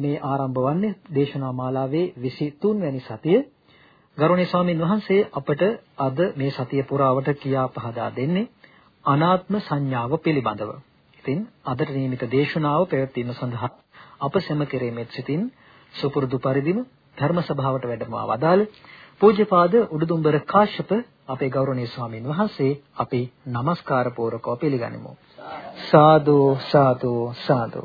අද මේ ආරම්භ වන්නේ දේශනා මාලාවේ 23 වැනි සතිය. ගරුණීය ස්වාමින් වහන්සේ අපට අද මේ සතිය පුරාවට කියා පහදා දෙන්නේ අනාත්ම සංඥාව පිළිබඳව. ඉතින් අදට නියමිත දේශනාව පැවැත්වීම සඳහා අප සැම කෙරෙමෙත් සිටින් සුපුරුදු පරිදිම ධර්ම සභාවට වැඩමවා වදාළ පූජ්‍යපාද උඩුදුම්බර කාශ්‍යප අපේ ගෞරවනීය ස්වාමින් වහන්සේ අපි নমස්කාර පූර්වකව පිළිගනිමු. සාදු සාදු සාදු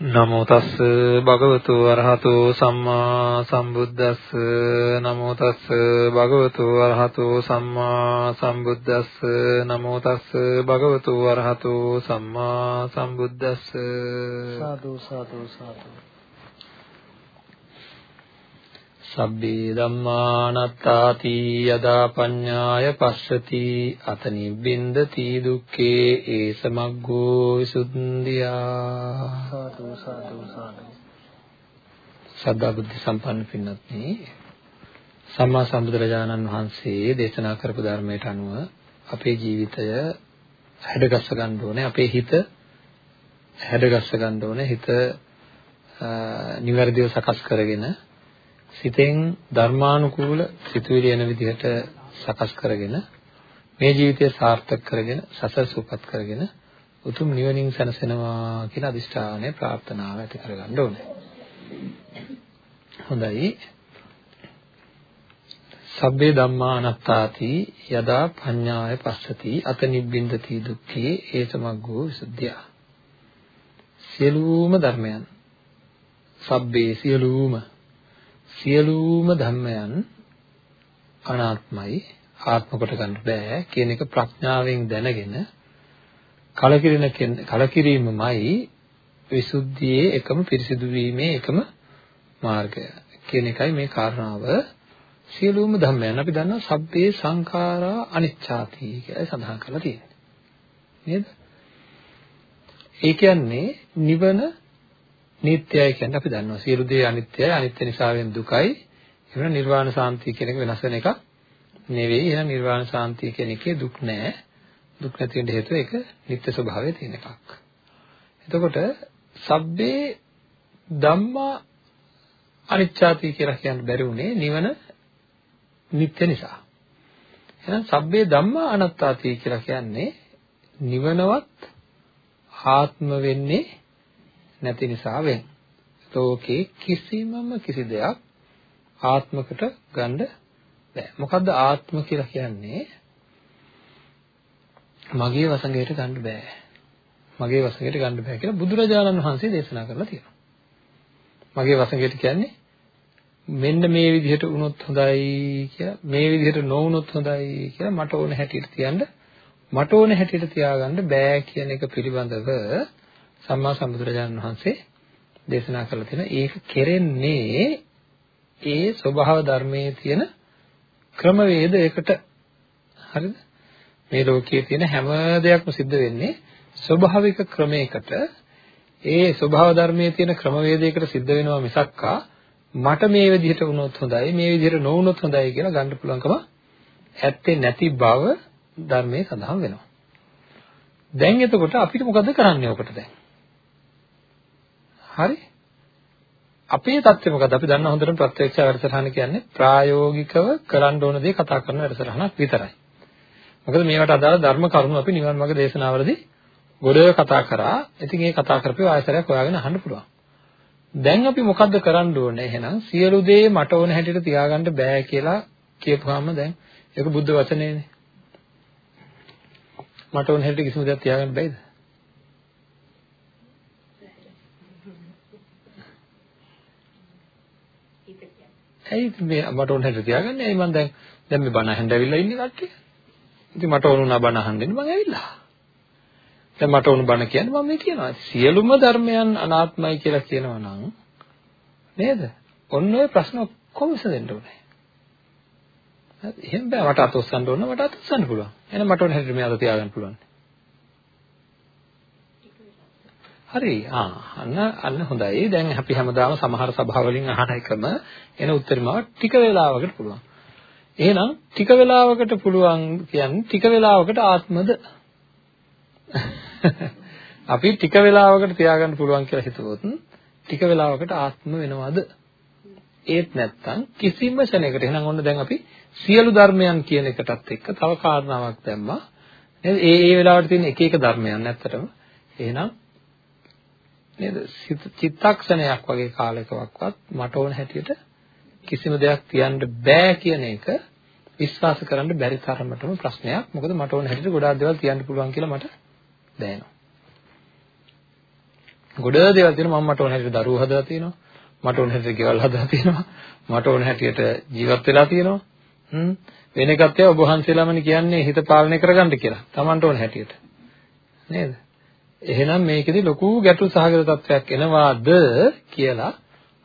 නමෝ තස් භගවතු අරහතු සම්මා සම්බුද්දස්ස. නමෝ තස් භගවතු අරහතු සම්මා සම්බුද්දස්ස. නමෝ තස් භගවතු අරහතු සම්මා සම්බුද්දස්ස. සාදු සාදු සාදු. සබ්බේ ධම්මානත්තාති යදා පඤ්ඤාය පස්සති අත නිබ්බින්දති දුක්ඛේ ඒස මග්ගෝ විසුද්ධියා සාදු සාදු සාදු. සද්ධා බුද්ධ සම්පන්න පින්වත්නි සම්මා සම්බුදුරජාණන් වහන්සේ දේශනා කරපු ධර්මයට අනුව අපේ ජීවිතය හැඩගස්ස ගන්න ඕනේ අපේ හිත හැඩගස්ස ගන්න ඕනේ හිත නිවැරදිව සකස් කරගෙන සිතෙන් ධර්මානුකූල සිතුවිලි එන විදිහට සකස් කරගෙන මේ ජීවිතය සාර්ථක කරගෙන සසර සූපත් කරගෙන උතුම් නිවනින් සැනසෙනවා කියන අදිෂ්ඨානය ප්‍රාර්ථනාව ඇති කරගන්න ඕනේ. හොඳයි. සබ්බේ ධම්මා අනාත්තාති යදා පඤ්ඤාය පස්සති අත නිබ්බින්දති දුක්ඛේ ඒසමග්ගෝ විසුද්ධිය. සියලුම ධර්මයන් සබ්බේ සියලුම සියලුම ධර්මයන් අනාත්මයි ආත්ම කොට ගන්න බෑ කියන එක ප්‍රඥාවෙන් දැනගෙන කලකිරින කලකිරීමමයි විසුද්ධියේ එකම පිරිසිදු වීමේ එකම මාර්ගය කියන එකයි මේ කාරණාව. සියලුම ධර්මයන් අපි දන්නවා සබ්බේ සංඛාරා අනිච්ඡාති කියලා සඳහන් කරලා තියෙනවා නේද? ඒ කියන්නේ නිවන නිට්ටයයි කියන්නේ අපි දන්නවා. සියලු දේ අනිත්‍යයි අනිත්‍ය නිසාවෙන් දුකයි. එහෙනම් නිර්වාණ සාන්තිය කියන එක වෙනස් වෙන එකක් නෙවෙයි. එහෙනම් නිර්වාණ සාන්තිය කියන එකේ දුක් නැහැ. දුක් නැති වෙන්න හේතුව ඒක නිත්‍ය ස්වභාවයේ තියෙන එකක්. එතකොට සබ්බේ ධම්මා අනිච්ඡාති කියලා කියන්න බැරි උනේ නිවන නිත්‍ය නිසා. එහෙනම් සබ්බේ ධම්මා අනාත්තාති කියලා කියන්නේ නිවනවත් ආත්ම වෙන්නේ නැති නිසා වෙන. ලෝකේ කිසිමම කිසි දෙයක් ආත්මකට ගන්න බෑ. මොකද්ද ආත්ම කියලා කියන්නේ? මගේ වසඟයට ගන්න බෑ. මගේ වසඟයට ගන්න බෑ කියලා බුදුරජාණන් වහන්සේ දේශනා කරලා තියෙනවා. මගේ වසඟයට කියන්නේ මෙන්න මේ විදිහට වුණොත් හොඳයි කියලා මේ විදිහට නොවුනොත් හොඳයි කියලා මට ඕන හැටියට තියන්න මට ඕන හැටියට තියාගන්න බෑ කියන එක පිළිබඳව සම්මා සම්බුදුරජාණන් වහන්සේ දේශනා කරලා තියෙනවා ඒක කෙරෙන්නේ ඒ ස්වභාව ධර්මයේ තියෙන ක්‍රමවේදයකට හරිද? මේ ලෝකයේ තියෙන හැම දෙයක්ම සිද්ධ වෙන්නේ ස්වභාවික ක්‍රමයකට. ඒ ස්වභාව ධර්මයේ තියෙන ක්‍රමවේදයකට සිද්ධ වෙනවා මිසක්කා මට මේ විදිහට වුණොත් හොඳයි මේ විදිහට නොවුනොත් හොඳයි කියලා ගන්න පුළුවන්කම ඇත්තේ නැති බව ධර්මයේ සඳහන් වෙනවා. දැන් එතකොට අපිට මොකද කරන්නේ ඔකට දැන්? හරි? අපේ தත්ත්වය මොකද? අපි දන්න හොඳටම ප්‍රත්‍යක්ෂ වැඩසටහන කියන්නේ ප්‍රායෝගිකව කරන්න ඕන දේ කතා කරන වැඩසටහනක් විතරයි. මොකද මේවට අදාළ ධර්ම කරුණු අපි නිවන් මාර්ග දේශනාවලදී ගොඩ කතා කරා. ඉතින් ඒ කතා කරපේ ආයතරයක් හොයාගෙන අහන්න පුළුවන්. දැන් අපි මොකද්ද කරන්න ඕනේ? එහෙනම් සියලු දේ මට ඕන හැටියට තියාගන්න බෑ කියලා කියපුවාම දැන් ඒක බුද්ධ වචනේනේ. මට ඕන හැටියට කිසිම දෙයක් තියාගන්න බැයිද? ඇයි මේ මට ඕන හැටියට තියාගන්නේ? ඇයි මං දැන් දැන් මේ බණ අහන්න ඇවිල්ලා ඉන්නේ කට්ටිය. ඉතින් මට ඕන වුණා බණ අහන්න ඉන්න මං ඇවිල්ලා. දැන් මට උණු බණ කියන්නේ මම මේ කියනවා. සියලුම ධර්මයන් අනාත්මයි කියලා කියනවා නම් නේද? ඔන්න ඔය ප්‍රශ්න ඔක්කොම විසඳෙන්න ඕනේ. හරි. එහෙම බෑ මට අත ඔස්සන්න ඕන මට අත ඔස්සන්න පුළුවන්. එහෙනම් මට ඕන හැටියට මේ අත තියාගන්න පුළුවන්. හරි. ආ අන්න අන්න හොඳයි. දැන් අපි හැමදාම සමහර සභාවලින් අහන එකම එන උත්තරමාව ටික වෙලාවකට පුළුවන්. එහෙනම් ටික වෙලාවකට පුළුවන් කියන්නේ ටික වෙලාවකට ආත්මද? අපි ටික වෙලාවකට තියාගන්න පුළුවන් කියලා හිතුවොත් ටික වෙලාවකට ආත්ම වෙනවද? ඒත් නැත්තම් කිසිම ශරණයකට එහෙනම් ඔන්න දැන් අපි සියලු ධර්මයන් කියන එකටත් එක්ක තව කාරණාවක් දැම්මා. නේද? ඒ ඒ වෙලාවට තියෙන එක එක ධර්මයන් ඇත්තටම එහෙනම් නේද? චිත්තක්ෂණයක් වගේ කාලයකවත් මට ඕන හැටියට කිසිම දෙයක් තියන්න බෑ කියන එක විශ්වාස කරන්න බැරි තරමටම ප්‍රශ්නයක්. මොකද මට ඕන හැටියට ගොඩාක් දේවල් තියන්න පුළුවන් කියලා මට දැනෙනවා. ගොඩ දේවල් තියෙනවා මම මට ඕන හැටියට දරුවෝ හදලා තියෙනවා. මට ඕන හැටියට ගෙවල් හදලා තියෙනවා. මට ඕන හැටියට ජීවත් වෙලා තියෙනවා. හ්ම් වෙන එකක් තියා ඔබ වහන්සේලාමනේ කියන්නේ හිත පාලනය කරගන්න කියලා. Tamanට ඕන හැටියට. නේද? එහෙනම් මේකෙදි ලොකු ගැටලු සහගත තත්වයක් එනවාද කියලා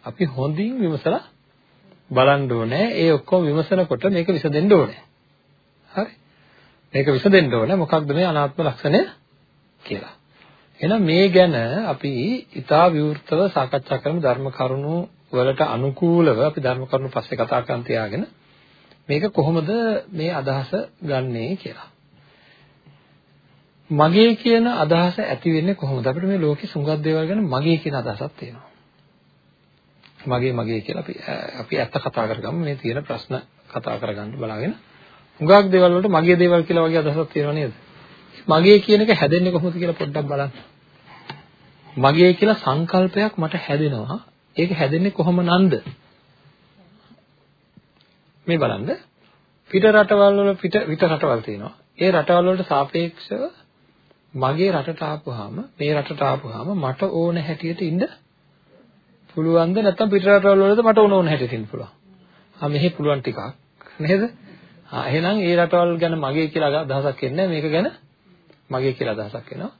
අපි හොඳින් විමසලා බලන්න ඕනේ. ඒ ඔක්කොම විමසනකොට මේක විසඳෙන්න ඕනේ. හරි? මේක විසඳෙන්න ඕනේ. මොකක්ද මේ අනාත්ම ලක්ෂණය කියලා. එහෙනම් මේ ගැන අපි ඊටා විවෘතව සාකච්ඡා කරමු ධර්ම කරුණු වලට අනුකූලව අපි ධර්ම කරුණු පස්සේ කතා කරන් තියාගෙන මේක කොහොමද මේ අදහස ගන්නෙ කියලා. මගේ කියන අදහස ඇති වෙන්නේ කොහොමද? අපිට මේ ලෝකේ සුඟක් දේවල් ගැන මගේ කියන අදහසක් තියෙනවා. මගේ මගේ කියලා අපි අපි ඇත්ත කතා කරගමු මේ තියෙන ප්‍රශ්න කතා කරගන්න බලාගෙන. හුඟක් දේවල් වලට මගේ දේවල් කියලා වගේ අදහසක් තියෙනව නේද? මගේ කියන එක හැදෙන්නේ කොහොමද කියලා පොඩ්ඩක් බලන්න. මගේ කියලා සංකල්පයක් මට හැදෙනවා. ඒක හැදෙන්නේ කොහොම නන්ද? මේ බලන්න. පිට රටවල් වල පිට විත රටවල් තියෙනවා. ඒ රටවල් වලට සාපේක්ෂව මගේ රටට ආපුවාම මේ රටට ආපුවාම මට ඕන හැටියට ඉන්න පුළුවන්ද නැත්නම් පිට රටවල් වලද මට ඕන ඕන හැටියට ඉන්න පුළුවන්. ආ මෙහි පුළුවන් ටිකක් නේද? ආ එහෙනම් ඒ රටවල් ගැන මගේ කියලා අදහසක් එන්නේ මේක ගැන මගේ කියලා අදහසක් එනවා.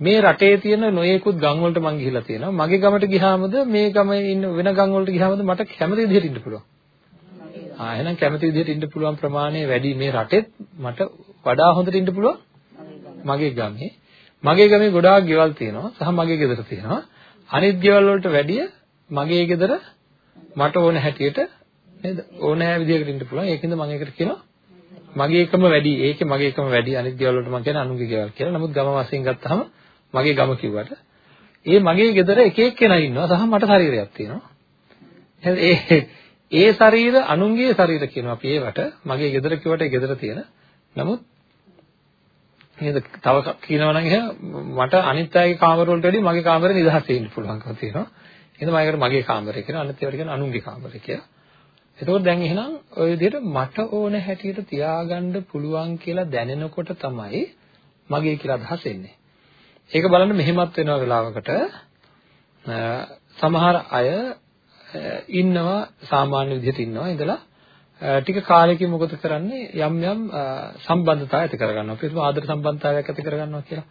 මේ රටේ තියෙන නොයෙකුත් ගම් වලට මං ගිහිලා තියෙනවා. මගේ ගමට ගියාමද මේ ගමේ ඉන්න වෙන ගම් වලට ගියාමද මට කැමති විදිහට ඉන්න පුළුවන්. ආ එහෙනම් කැමති විදිහට ඉන්න පුළුවන් ප්‍රමාණය වැඩි මේ රටෙත් මට වඩා හොඳට ඉන්න පුළුවන් මගේ ගමේ. මගේ ගමේ ගොඩාක් ගෙවල් තියෙනවා සහ මගේ ගෙදර තියෙනවා. අනිත් ගෙවල් වලට වැඩිය මගේ ගෙදර මට ඕන හැටියට නේද ඕනෑ විදිහකට ඉන්න පුළුවන්. ඒකින්ද මම ඒකට කියනවා මගේ එකම වැඩි. ඒකේ මගේ එකම වැඩි. අනිත් ගෙවල් වලට මම කියන්නේ අනුන්ගේ ගෙවල් කියලා. නමුත් ගම වශයෙන් ගත්තාම මගේ ගම කිව්වට ඒ මගේ ගෙදර එක එක්කෙනා ඉන්නවා සහ මට ශරීරයක් තියෙනවා. ඒ ඒ ශරීර අනුන්ගේ ශරීර කියනවා අපි ඒවට මගේ ගෙදර කිව්වට ඒ ගෙදර තියෙන. නමුත් නේද තව කියනවා නම් එහෙනම් මට අනිත් අයගේ කාමර වලට වැඩිය මගේ කාමරේ නිදහසේ ඉන්න පුළුවන්කම තියෙනවා. එහෙනම් මම ඒකට මගේ කාමරය කියනවා අනිත් ඒවාට කියන අනුන්ගේ කාමරය කියලා. එතකොට දැන් එහෙනම් ওই විදිහට මට ඕන හැටියට තියාගන්න පුළුවන් කියලා දැනෙනකොට තමයි මගේ කියලා අදහස් එන්නේ. ඒක බලන්න මෙහෙමත් වෙනවා වෙලාවකට සමහර අය ඉන්නවා සාමාන්‍ය විදිහට ඉන්නවා ඉඳලා ටික කාලෙකින් මොකද කරන්නේ යම් යම් සම්බන්ධතා ඇති කරගන්නවා. අපි හිතමු ආදර සම්බන්ධතාවයක් ඇති කරගන්නවා කියලා.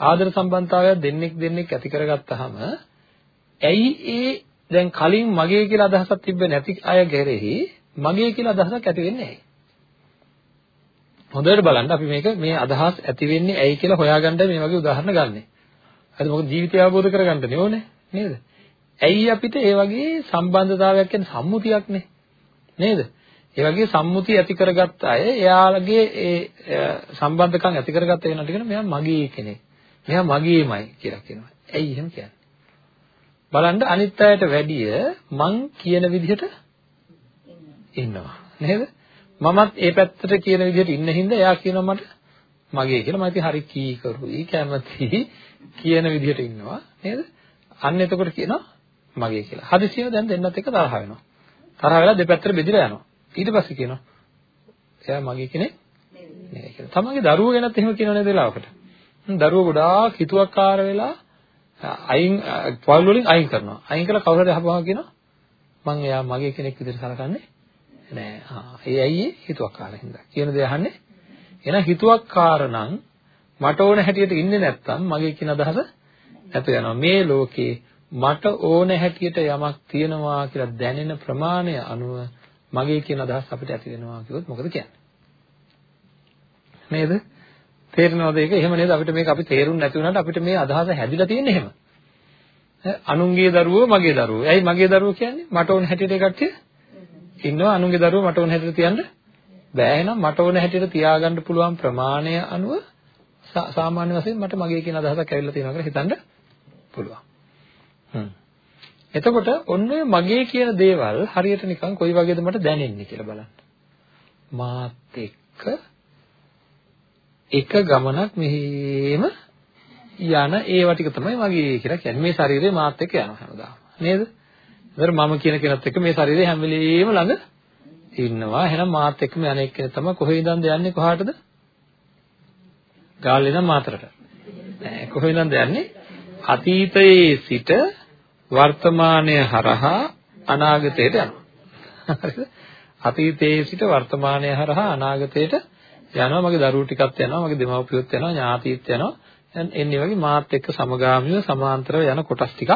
ආදර සම්බන්ධතාවයක් දෙන්නෙක් දෙන්නෙක් ඇති කරගත්තාම ඇයි ඒ දැන් කලින් මගේ කියලා අදහසක් තිබ්බේ නැති අය ගැරෙහි මගේ කියලා අදහසක් ඇති වෙන්නේ නැහැ. හොඳට බලන්න අපි මේක මේ අදහස් ඇති වෙන්නේ ඇයි කියලා හොයාගන්න මේ වගේ උදාහරණ ගන්නෙ. හරිද? මොකද ජීවිතය අවබෝධ කරගන්න ඕනේ නේද? ඇයි අපිට ඒ වගේ සම්බන්ධතාවයක් කියන්නේ සම්මුතියක්නේ. නේද? ඒ වගේ සම්මුතිය ඇති කරගත්ත අය එයාලගේ ඒ සම්බන්ධකම් ඇති කරගත්ත වෙනට කියන මෙයා මගේ කෙනෙක්. මෙයා මගේමයි කියලා කියනවා. ඇයි එහෙම කියන්නේ? බලන්න අනිත් අයට වැඩිය මං කියන විදිහට ඉන්නවා. නේද? මමත් ඒ පැත්තට කියන විදිහට ඉන්න හින්දා එයා කියනවා මට මගේ කියලා මම ඉතින් හරි කීකරුයි කැමති කියන විදිහට ඉන්නවා නේද? අන්න එතකොට කියනවා මගේ කියලා. හදිසියෙම දැන් දෙන්නත් එක තරහ වෙනවා. තරහ වෙලා දෙපැත්තට බෙදිලා යනවා. ඊට පස්සේ කියනවා එයා මගේ කෙනෙක් නෙවෙයි කියලා. තමන්ගේ දරුවෝ ගැනත් එහෙම කියනව නේද වෙලාවකට. දරුවෝ ගොඩාක් හිතුවක්කාර වෙලා අයින් පොල් වලින් අයින් කරනවා. අයින් කරලා කවුරු හරි අහපුවා කියනවා මං එයා මගේ කෙනෙක් විදිහට සලකන්නේ නෑ. ආ ඒ ඇයි හිතුවක්කාර හින්දා. කියන දේ අහන්නේ. එහෙනම් හිතුවක්කාර නම් මට ඕන හැටියට ඉන්නේ නැත්තම් මගේ කියන අදහස නැතු වෙනවා. මේ ලෝකේ මට ඕන හැටියට යමක් තියෙනවා කියලා දැනෙන ප්‍රමාණය අනුව මගේ කියන අදහස් අපිට ඇති වෙනවා කිව්වොත් මොකද කියන්නේ? නේද? තේරෙනවද ඒක? එහෙම නේද? අපිට මේක අපි තේරුම් නැති වුණාට අපිට මේ අදහස හැදිලා තියෙන්නේ එහෙම. අනුන්ගේ දරුවෝ මගේ දරුවෝ. ඇයි මගේ දරුවෝ කියන්නේ? මට ඕන හැටියට කට්ටිය ඉන්නවා අනුන්ගේ දරුවෝ මට ඕන හැටියට තියන්න බෑ එහෙනම් මට ඕන හැටියට තියාගන්න පුළුවන් ප්‍රමාණය අනුව සාමාන්‍ය වශයෙන් මට මගේ කියන අදහසක් ඇවිල්ලා තියෙනවා කියලා හිතන්න පුළුවන්. හ්ම්. එතකොට ඔන්න මගේ කියන දේවල් හරියට නිකන් කොයි වගේද මට දැනෙන්නේ කියලා බලන්න. මාත් එක්ක එක ගමනක් මෙහෙම යන ඒවා ටික තමයි මගේ කියලා කියන්නේ. මේ ශරීරය මාත් එක්ක යනවා හැමදාම. නේද? ඒතර මම කියන කෙනත් එක්ක මේ ශරීරය හැම වෙලෙම ළඟ ඉන්නවා. එහෙනම් මාත් එක්කම යන එක්කෙනෙක් තමයි කොහේ ඉඳන්ද යන්නේ කොහාටද? ගාල්ලේ ඉඳන් මාතරට. නෑ කොහේ ඉඳන්ද යන්නේ? අතීතයේ සිට වර්තමානය හරහා අනාගතයට යනවා. හරිද? අතීතයේ සිට වර්තමානය හරහා අනාගතයට යනවා. මගේ දරුවෝ ටිකක් යනවා. මගේ දෙමව්පියොත් යනවා. ඥාතීත් යනවා. එන්නේ වගේ මාත් එක්ක සමගාමීව සමාන්තරව යන කොටස් ටිකක්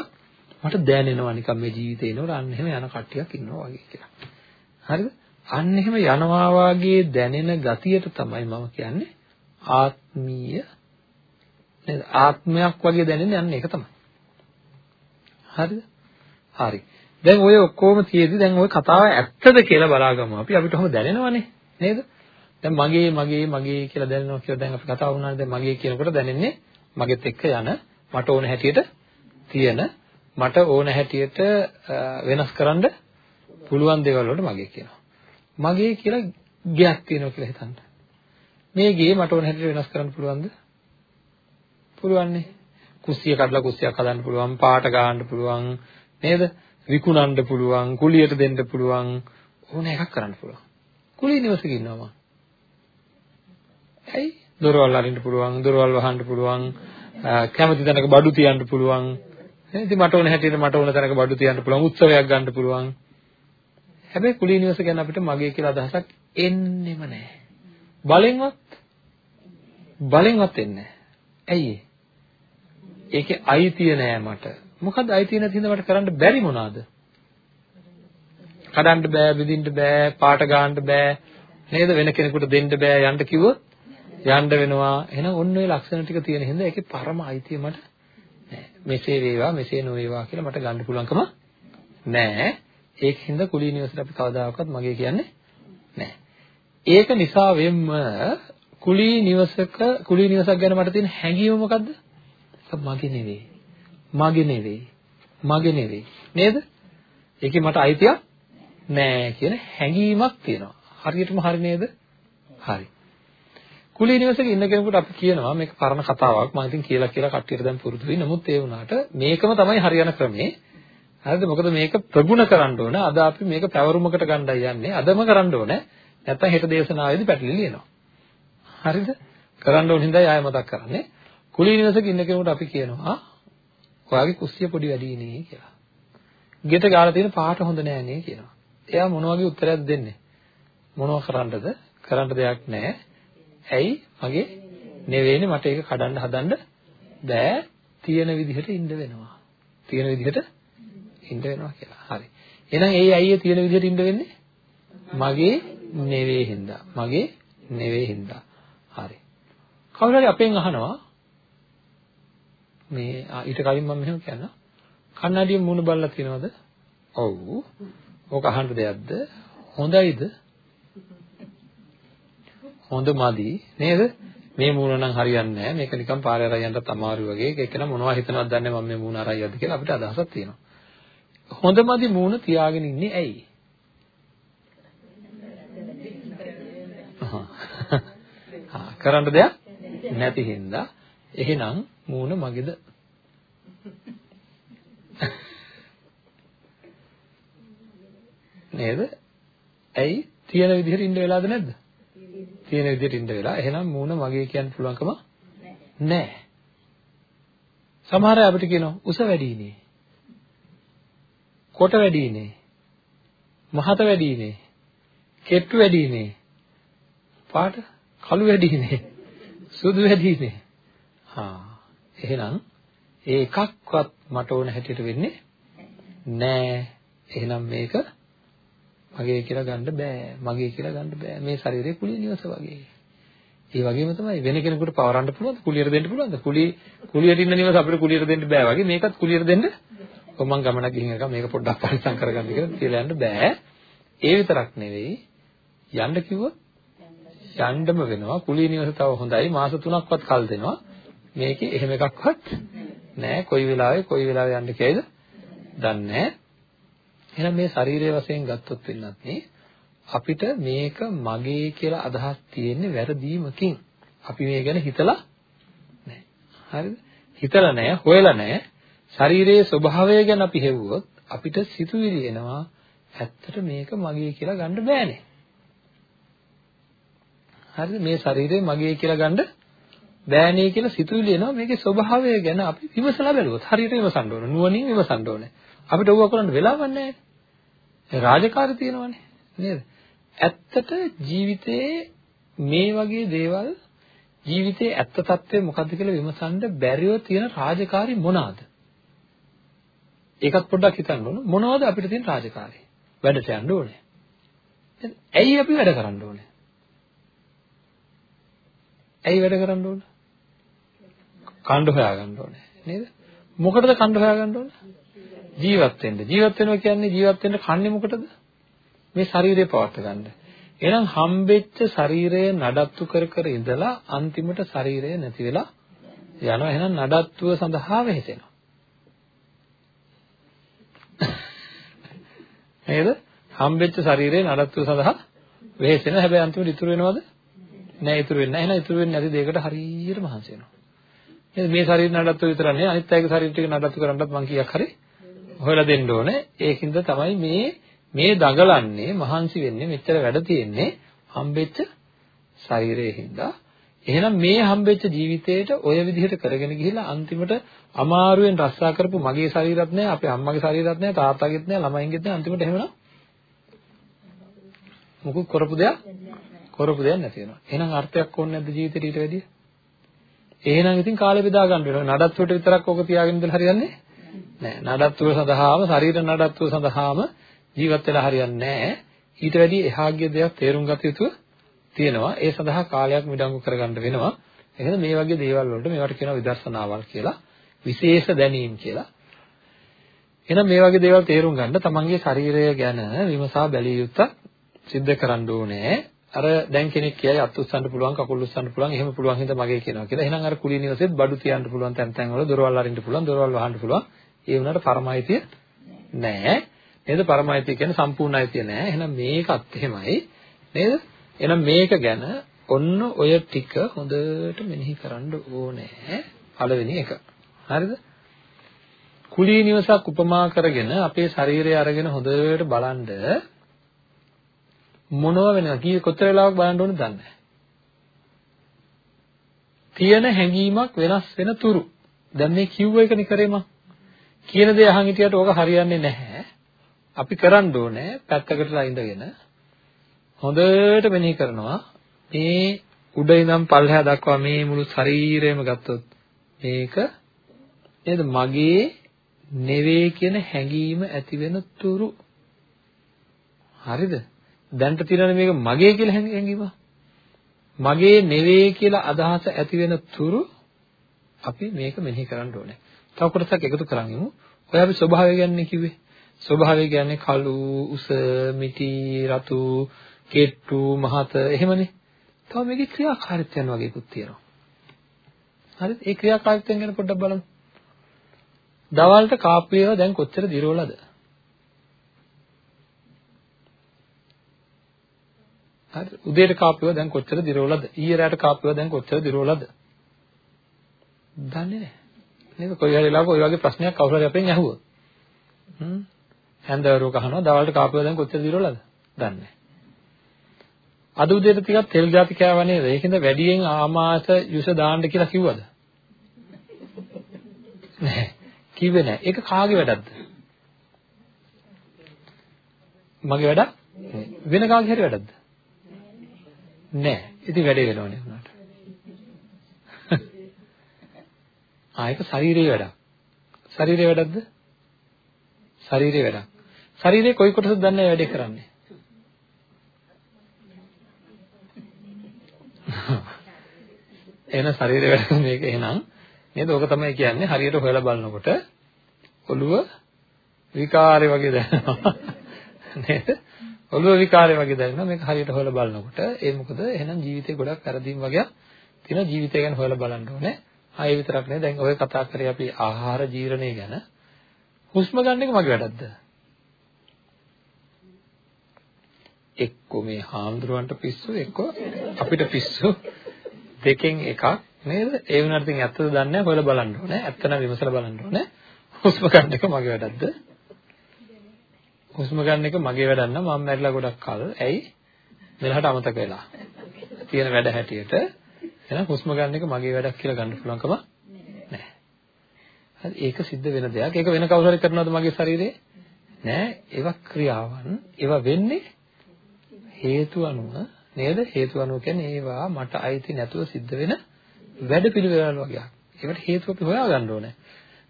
මට දැනෙනවා නිකන් මේ ජීවිතේ නෝර අන්න එහෙම යන කට්ටියක් ඉන්නවා වගේ කියලා. හරිද? අන්න එහෙම යනවා වාගේ දැනෙන ගතියට තමයි මම කියන්නේ ආත්මීය නේද? ආත්මයක් වගේ දැනෙන යන්නේ ඒක තමයි. හරිද? හරි. දැන් ඔය ඔක්කොම තියේදී දැන් ওই කතාව ඇත්තද කියලා බලාගමු. අපි අපිට ඔහොම දැනෙනවනේ නේද? දැන් මගේ මගේ මගේ කියලා දැනෙනවා කියලා දැන් අපි කතා වුණානේ දැන් මගේ කියනකොට දැනෙන්නේ මගෙත් එක්ක යන මට ඕන හැටියට තියෙන මට ඕන හැටියට වෙනස් කරන්න පුළුවන් දේවල් වලට මගේ කියනවා. මගේ කියලා ගයක් තියෙනවා කියලා හිතන්න. මේ ගේ මට ඕන හැටියට වෙනස් කරන්න පුළුවන්ද? පුළුවන්නේ. කුස්සිය කඩලා කුස්සියක් හදන්න පුළුවන්, පාට ගන්න පුළුවන්, නේද? විකුණන්න පුළුවන්, කුලියට දෙන්න පුළුවන්, ඕන එකක් කරන්න පුළුවන්. කුලිය නිවසක ඉන්නවා මම. ඇයි? දොරවල් අරින්න පුළුවන්, දොරවල් වහන්න පුළුවන්, කැමති තැනක බඩු තියන්න පුළුවන්. ඉතින් මට ඕන හැටියට මට ඕන තැනක බඩු තියන්න පුළුවන්, උත්සවයක් ගන්න පුළුවන්. හැබැයි කුලී නිවස ගැන අපිට මගේ කියලා අදහසක් එන්නෙම නැහැ. බලෙන්වත් බලෙන්වත් එන්නේ නැහැ. ඇයි ඒකේ අයිතිය නෑ මට. මොකද අයිතිය නැති හින්දා මට කරන්න බැරි මොනවාද? කඩන්න බෑ, බෙදින්න බෑ, පාට ගන්න බෑ. නේද? වෙන කෙනෙකුට දෙන්න බෑ යන්න කිව්වොත් යන්න වෙනවා. එහෙනම් ඔන්න ඔය ලක්ෂණ ටික තියෙන හින්දා ඒකේ පරම අයිතිය මට නෑ. මෙසේ වේවා, මෙසේ නොවේවා කියලා මට ගන්න පුළුවන්කම නෑ. ඒකින්ද කුලී නිවසට අපි කවදාකවත් මගේ කියන්නේ නෑ. ඒක නිසා වෙන්න කුලී නිවසක කුලී නිවසක් ගැන මට තියෙන හැඟීම මොකද්ද? මගේ නෙවෙයි. මගේ නෙවෙයි. මගේ නෙවෙයි. නේද? ඒකේ මට අයිතියක් නෑ කියන හැඟීමක් තියෙනවා. හරියටම හරි නේද? හරි. කුලී නිවසක ඉන්න කෙනෙකුට අපි කියනවා මේක පරණ කතාවක් මම ඉතින් කියලා කියලා කට්ටියට දැන් පුරුදුයි. නමුත් ඒ වුණාට මේකම තමයි හරියන ක්‍රමේ. හරිද? මොකද මේක ප්‍රගුණ කරන්න ඕන. අද අපි මේක පැවරුමකට ගන්නයි යන්නේ. අදම කරන්න ඕනේ. නැත්නම් හෙට දේශනාවේදී පැටලිලි එනවා. හරිද? කරන්න ඕන හින්දා ආයෙ මතක් කරන්නේ. කුලී නිවසක ඉන්න කෙනෙකුට අපි කියනවා ඔයාගේ කුස්සිය පොඩි වැඩි නේ කියලා. ගෙට ගාලා තියෙන පාට හොඳ නෑ නේ කියනවා. එයා මොන වගේ උත්තරයක් දෙන්නේ? මොනව කරන්නද? කරන්න දෙයක් නෑ. ඇයි? මගේ නෙවෙයිනේ මට ඒක කඩන්න හදන්න බෑ. තියෙන විදිහට ඉන්න වෙනවා. තියෙන විදිහට ඉන්න වෙනවා කියලා. හරි. එහෙනම් ඒ අයියේ තියෙන විදිහට ඉන්න වෙන්නේ මගේ නෙවෙයි හින්දා. මගේ නෙවෙයි හින්දා. හරි. කවුරු හරි අපෙන් අහනවා මේ ඊට කලින් මම මෙහෙම කියනවා. කන්නඩියෙන් මූණ බලලා තියනවද? ඔව්. ඕක අහන්න දෙයක්ද? හොඳයිද? හොඳ මදි නේද? මේ මූණ නම් හරියන්නේ නැහැ. මේක නිකන් පාරේ අරයන්ට අමාරු වගේ. ඒක නම් මොනවද හිතනවද දන්නේ මම මේ මූණ අරයද්ද කියලා අපිට අදහසක් තියෙනවා. හොඳ මදි මූණ තියාගෙන ඉන්නේ ඇයි? කරන්න දෙයක් නැති හින්දා එහෙනම් මූණ මගේද? නේද? ඇයි තියෙන විදිහට ඉන්න වෙලාද නැද්ද? තියෙන විදිහට ඉන්න වෙලා. එහෙනම් මූණ මගේ කියන්න පුළුවන්කම නැහැ. සමහර අය අපිට කියනවා උස වැඩිනේ. කොට වැඩිනේ. මහත වැඩිනේ. කෙට්ටු වැඩිනේ. පාට කළු වැඩිනේ. සුදු වැඩිනේ. හා එහෙනම් ඒ එකක්වත් මට ඕන හැටියට වෙන්නේ නෑ. එහෙනම් මේක මගේ කියලා ගන්න බෑ. මගේ කියලා ගන්න බෑ. මේ ශරීරේ කුලිය නිවස වගේ. ඒ වගේම තමයි වෙන කෙනෙකුට පවරන්න පුළුවන්ද? කුලියට දෙන්න පුළුවන්ද? කුලිය කුලියට ඉන්න නිවස අපිට කුලියට දෙන්න බෑ වගේ. මේකත් කුලියට දෙන්න කො මං ගමනක් ගිහින් එක මේක පොඩ්ඩක් පරිස්සම් කරගන්න කියලා කියලා යන්න බෑ. ඒ විතරක් නෙවෙයි යන්න කිව්වොත් යන්නම වෙනවා. කුලිය නිවස තව හොඳයි. මාස 3ක්වත් කල් දෙනවා. මේකේ එහෙම එකක්වත් නෑ. කොයි වෙලාවෙ කොයි වෙලාවෙ යන්න කියයිද? දන්නේ නෑ. එහෙනම් මේ ශරීරයේ වශයෙන් ගත්තොත් වෙන්නත් නේ අපිට මේක මගේ කියලා අදහස් තියෙන්නේ වැරදීමකින්. අපි මේ ගැන හිතලා නැහැ. හරිද? හිතලා නැහැ, හොයලා නැහැ. ශරීරයේ ස්වභාවය ගැන අපි හෙව්වොත් අපිට සිතුවිලි එනවා ඇත්තට මේක මගේ කියලා ගන්න බෑනේ. හරිද? මේ ශරීරය මගේ කියලා ගන්න බෑනේ කියලා සිතුවිලි එනවා මේකේ ස්වභාවය ගැන අපි විමසලා බැලුවොත් හරියට විමසන්න ඕන. නුවණින් විමසන්න ඕනේ. අපිට ඕවා කරන්න වෙලාවක් නැහැ. රාජකාරී තියෙනවනේ. නේද? ඇත්තට ජීවිතයේ මේ වගේ දේවල් ජීවිතයේ ඇත්ත తත්වය මොකද්ද කියලා විමසන්න බැරිව තියෙන රාජකාරි මොනවාද? ඒකත් පොඩ්ඩක් හිතන්න ඕන. මොනවද අපිට තියෙන රාජකාරි? වැඩට යන්න ඕනේ. ඇයි අපි වැඩ කරන්න ඕනේ? ඇයි වැඩ කරන්න ඕනේ? කණ්ඩ හොයාගන්න ඕනේ නේද? මොකටද කණ්ඩ හොයාගන්න ඕනේ? ජීවත් වෙන්න. ජීවත් වෙනවා කියන්නේ ජීවත් වෙන්න කන්නේ මොකටද? මේ ශරීරය පවත් ගන්න. එහෙනම් හම්බෙච්ච ශරීරය නඩත්තු කර කර ඉඳලා අන්තිමට ශරීරය නැති වෙලා යනවා. එහෙනම් නඩත්තුව සඳහා වෙහෙසෙනවා. නේද? හම්බෙච්ච ශරීරය නඩත්තුව සඳහා වෙහෙසෙන හැබැයි අන්තිමට ඉතුරු වෙනවද? නෑ ඉතුරු වෙන්නේ නැහැ. එහෙනම් ඉතුරු වෙන්නේ නැති දෙයකට හරියට මහන්සි වෙනවා. නේද? මේ ශරීර නඩත්තුව විතරක් නෙවෙයි අනිත් අයගේ ශරීර ටික නඩත්තු කරන්නත් මං කීයක් හරි හොයලා දෙන්න ඕනේ. ඒකින්ද තමයි මේ මේ දඟලන්නේ මහන්සි වෙන්නේ මෙච්චර වැඩ තියෙන්නේ හම්බෙච්ච ශරීරයේ හින්දා එහෙනම් මේ හම්බෙච්ච ජීවිතේට ඔය විදිහට කරගෙන ගිහිල්ලා අන්තිමට අමාරුවෙන් රස්සා කරපු මගේ ශරීරත් නැහැ අපේ අම්මගේ ශරීරත් නැහැ තාත්තාගේත් නැහැ ළමයින්ගේත් නැහැ අන්තිමට එහෙමනම් මොකක් කරපු දෙයක් කරපු දෙයක් නැති වෙනවා එහෙනම් අර්ථයක් ඕනේ නැද්ද ජීවිතේට ඊට වැඩිය එහෙනම් ඉතින් කාලය බෙදා ගන්න වෙනවා නඩත්තුවට විතරක් ඕක තියාගෙන ඉඳලා හරියන්නේ නැහැ නඩත්තුව සඳහාම ශරීර නඩත්තුව සඳහාම ජීවත් වෙලා හරියන්නේ නැහැ. ඊට වැඩි එහා ගිය දේවල් තේරුම් ගත යුතු තියෙනවා. ඒ සඳහා කාලයක් මිඩංගු කරගන්න වෙනවා. එහෙනම් මේ වගේ දේවල් වලට මේවට කියනවා විදර්ශනාවල් කියලා. විශේෂ දැනීම් කියලා. එහෙනම් මේ වගේ දේවල් තේරුම් ගන්න තමන්ගේ ශරීරය ගැන විමසා බැලිය යුත්තක් සිද්ධ කරන්න ඕනේ. අර දැන් කෙනෙක් කියයි අත් උස්සන්න පුළුවන් කකුල් උස්සන්න පුළුවන් එහෙම පුළුවන් හින්දා මගේ කියනවා කියලා. එහෙනම් අර කුලී නිවසෙත් බඩු තියන්න පුළුවන් තැන් තැන් වල දොරවල් අරින්න පුළුවන් දොරවල් වහන්න පුළුවන්. ඒ වුණාට පරමායිතිය නැහැ. නේද? පරමායිතිය කියන්නේ සම්පූර්ණ අයිතිය නෑ. එහෙනම් මේකත් එහෙමයි. නේද? එහෙනම් මේක ගැන ඔන්න ඔය ටික හොඳට මෙනෙහි කරන්න ඕනේ. පළවෙනි එක. හරිද? කුලී නිවසක් උපමා කරගෙන අපේ ශරීරය අරගෙන හොඳට බලනද මොනව වෙනවද? කී කොතර වෙලාවක් බලන්න ඕනද දන්නේ තියෙන හැඟීමක් වෙනස් වෙන තුරු. දැන් මේ කිව්ව එකනේ කරේ මං. කියන දේ අහන් හිටියට ඕක හරියන්නේ නැහැ. අපි කරන්න ඕනේ පැත්තකටලා ඉඳගෙන හොඳට මෙනෙහි කරනවා මේ උඩ ඉඳන් පල්ලෙහා දක්වා මේ මුළු ශරීරයම ගත්තොත් මේක නේද මගේ නෙවෙයි කියන හැඟීම ඇති වෙන තුරු හරිද දැන්ට තියෙනනේ මේක මගේ කියලා හැඟීම මගේ නෙවෙයි කියලා අදහස ඇති වෙන තුරු අපි මේක මෙනෙහි කරන්න ඕනේ තව කොටසක් එකතු කරන් ඔය අපි ස්වභාවය ගැන කිව්වේ ස්වභාවය කියන්නේ කළු, උස, මිටි, රතු, කෙට්ටු, මහත එහෙමනේ. තව මේකේ ක්‍රියාකාරීත්වයන් වගේකුත් තියෙනවා. හරිද? ඒ ක්‍රියාකාරීත්වයන් ගැන පොඩ්ඩක් බලමු. දවල්ට කාපු ඒවා දැන් කොච්චර දිරවලද? හරි උදේට කාපු ඒවා දැන් කොච්චර දිරවලද? ඊයේ රාට කාපු ඒවා දැන් කොච්චර දිරවලද? දන්නේ නැහැ. නේද? කොයි හරි ලාභ ඔය වගේ ප්‍රශ්නයක් කවුරු හරි අපෙන් ඇහුවොත්. හ්ම් හැන්දවරුව කහනවා දවල්ට කාපුවා දැන් කොච්චර දිරවලද? දන්නේ නැහැ. අද උදේට ටිකක් තෙල් ಜಾති කෑවා නේද? ඒකෙන්ද වැඩියෙන් ආමාශ යුෂ දාන්න කියලා කිව්වද? නැහැ. කිව්වේ නැහැ. ඒක කාගේ වැඩක්ද? මගේ වැඩක්? වෙන කාගේ හරි වැඩක්ද? නෑ. ඉතින් වැඩේ වෙනවනේ උනාට. ආයක ශරීරයේ වැඩක්. ශරීරයේ වැඩක්ද? ශරීරයේ වැඩක්. ශරීරයේ කොයි කොටසද දන්නේ වැඩේ කරන්නේ? එහෙනම් ශරීරයේ වැඩ මේක එහෙනම් නේද? ඕක තමයි කියන්නේ හරියට හොයලා බලනකොට ඔළුව විකාරය වගේ දැනෙනවා. නේද? ඔළුව විකාරය වගේ දැනෙනවා. මේක හරියට හොයලා බලනකොට ඒ මොකද එහෙනම් ජීවිතේ ගොඩක් වැරදීම් වගේ තියෙනවා. ජීවිතය ගැන හොයලා බලන්න ඕනේ. ආයේ විතරක් නෙවෙයි දැන් ඔය කතා කරේ අපි ආහාර ජීර්ණය ගැන. හුස්ම ගන්න එක මගේ වැඩක්ද? එක්ක මේ හාමුදුරුවන්ට පිස්සු එක්ක අපිට පිස්සු දෙකෙන් එකක් නේද? ඒ වුණාට ඉතින් ඇත්තද දන්නේ නැහැ හොයලා බලන්න ඕනේ. ඇත්ත නම් විමසලා බලන්න ඕනේ. හුස්ම ගන්න එක මගේ වැඩක්ද? හුස්ම ගන්න එක මගේ වැඩක් නෑ මම මැරිලා ගොඩක් කල්. ඇයි? මෙලහට අමතක වෙලා. තියෙන වැඩ හැටියට එහෙනම් හුස්ම ගන්න එක මගේ වැඩක් කියලා ගන්න පුළුවන්කම නැහැ. හරි ඒක සිද්ධ වෙන දෙයක්. ඒක වෙන කවුරු හරි කරනවද මගේ ශරීරේ? නෑ. ඒවා ක්‍රියාවන්. ඒවා වෙන්නේ හේතු අනුව නේද? හේතු අනුව කියන්නේ ඒවා මට අයිති නැතුව සිද්ධ වෙන වැඩ පිළිවෙලවල් වගේ. ඒකට හේතු අපි හොයාගන්න ඕනේ.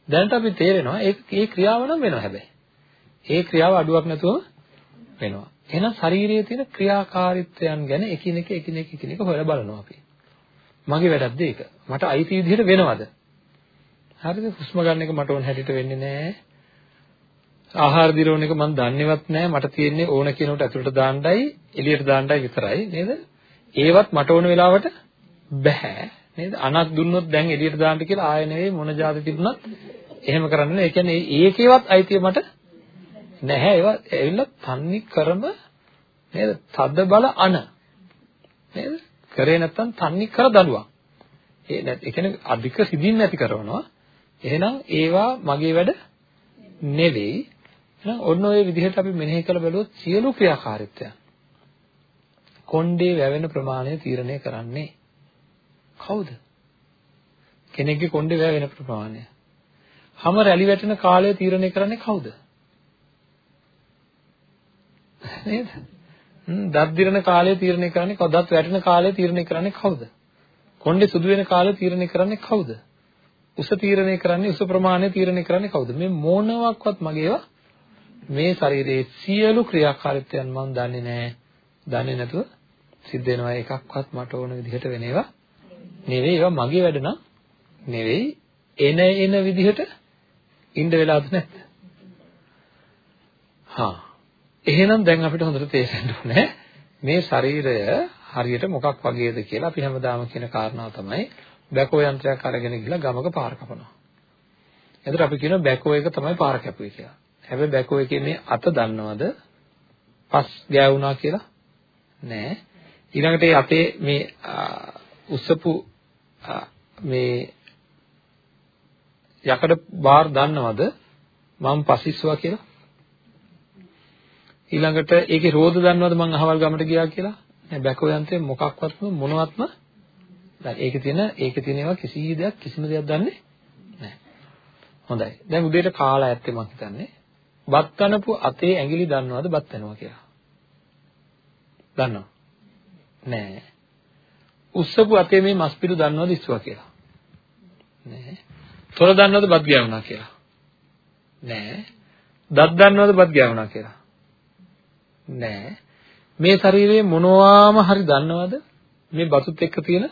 දැනට අපි තේරෙනවා ඒක ඒ ක්‍රියාව නම් වෙනවා හැබැයි. ඒ ක්‍රියාව අඩුවක් නැතුව වෙනවා. එහෙනම් ශරීරයේ තියෙන ක්‍රියාකාරීත්වයන් ගැන එකිනෙක එකිනෙක එකිනෙක හොයලා බලනවා අපි. මගේ වැඩක්ද ඒක? මට අයිති විදිහට වෙනවද? හරිද? හුස්ම ගන්න එක මට ඕන හැටියට වෙන්නේ නැහැ. ආහාර දිරවන එක මම දන්නේවත් නැහැ. මට තියෙන්නේ ඕන කෙනෙකුට ඇතුළට දාන්නයි, එළියට දාන්නයි විතරයි නේද? ඒවත් මට ඕන වෙලාවට බෑ. නේද? අනක් දුන්නොත් දැන් එළියට දාන්න කියලා ආය නෙවෙයි මොන જાති තිබුණත් එහෙම කරන්න නෑ. ඒ කියන්නේ ඒකේවත් අයිතිය මට නැහැ. ඒවා ඇවිල්ලා තන්නේ කරම නේද? තද බල අන. නේද? කරේ නැත්තම් තන්නේ කර දඬුවම්. ඒ නැත් ඒ කියන්නේ අධික සිදින් නැති කරනවා. එහෙනම් ඒවා මගේ වැඩ නෙවෙයි. එහෙනම් ඔන්න ඔය විදිහට අපි මෙනෙහි කළ බැලුවොත් සියලු ක්‍රියාකාරීත්වයන් කොණ්ඩේ වැවෙන ප්‍රමාණය තීරණය කරන්නේ කවුද? කෙනෙක්ගේ කොණ්ඩේ වැවෙන ප්‍රමාණය. හැම රැලි වැටෙන කාලය තීරණය කරන්නේ කවුද? නේද? දත් දිරන කාලය තීරණය කරන්නේ කවුද? දත් වැටෙන කාලය තීරණය කරන්නේ කවුද? කොණ්ඩේ සුදු වෙන කාලය තීරණය කරන්නේ කවුද? උස තීරණය කරන්නේ උස ප්‍රමාණය තීරණය කරන්නේ කවුද? මේ මොනවාක්වත් මගේවා මේ ශරීරයේ සියලු ක්‍රියාකාරීත්වයන් මම දන්නේ නැහැ. දන්නේ නැතුව සිද්ධ වෙනවා එකක්වත් මට ඕන විදිහට වෙන ඒවා නෙවෙයි ඒවා මගේ වැඩ නම් නෙවෙයි එන එන විදිහට ඉන්න වෙලාවද නැද්ද? හා එහෙනම් දැන් අපිට හොඳට තේරෙන්න ඕනේ මේ ශරීරය හරියට මොකක් වගේද කියලා අපි හැමදාම කියන කාරණාව තමයි බැකෝ යන්ත්‍රයක් අරගෙන ගිහලා ගමක පාර කපනවා. එතකොට අපි කියනවා බැකෝ එක තමයි පාර කැපුවේ කියලා. හැබැයි බැකෝ එකේ මේ අත දන්නවද? පස් ගෑවුනා කියලා? නෑ. ඊළඟට ඒ අපේ මේ උස්සපු මේ යකඩ බාර් දන්නවද? මම පසිස්සුවා කියලා? ඊළඟට ඒකේ රෝද දන්නවද මං අහවල් ගමට ගියා කියලා? නෑ බැකෝ යන්ත්‍රයේ මොකක්වත්ම මොනවත්ම දැන් ඒකේ තියෙන ඒකේ තියෙන ඒවා කිසි දෙයක් කිසිම දෙයක් දන්නේ නෑ. හොඳයි. දැන් උදේට කාලා ඇත්තේ මං හිතන්නේ. බත් කනපු අතේ ඇඟිලි දන්නවද බත් වෙනවා කියලා? දන්නව? නෑ. උස්සපු අතේ මේ මස් පිඩු දන්නවද ඉස්සුවා කියලා? නෑ. තොර දන්නවද බත් ගෑවුනා කියලා? නෑ. දත් දන්නවද බත් ගෑවුනා කියලා? නෑ. මේ ශරීරයේ මොනවාම හරි දන්නවද? මේ බතුත් එක්ක තියෙන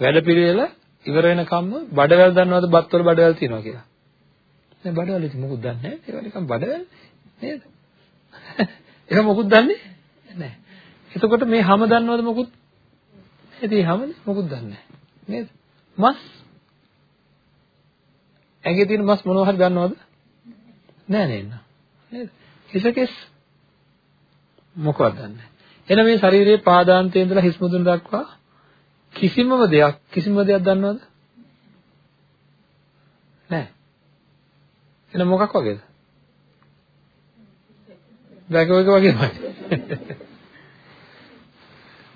වැඩපිළිවෙල ඉවර වෙනකම්ම බඩවැල් දන්නවද බත්වල බඩවැල් තියෙනවා කියලා? නෑ බඩවැල් ඉතින් මොකුත් දන්නේ නෑ. ඒවා නිකන් බඩවැල් නේද? ඒක මොකුත් දන්නේ නෑ. එතකොට මේ හැම දන්නවද මොකුත්? ඉතින් හැමද මොකුත් දන්නේ නෑ. නේද? මස් ඇඟේ තියෙන මස් මොනවා හරි දන්නවද? නෑ නේද? නේද? හිසකෙස් මොකවත් දන්නේ නැහැ. එහෙනම් මේ ශරීරයේ පාදාන්තයේ ඉඳලා හිස් මුදුන දක්වා කිසිමම දෙයක් කිසිම දෙයක් දන්නවද? නැහැ. එහෙනම් මොකක් වගේද? බැකෝ එක වගේමයි.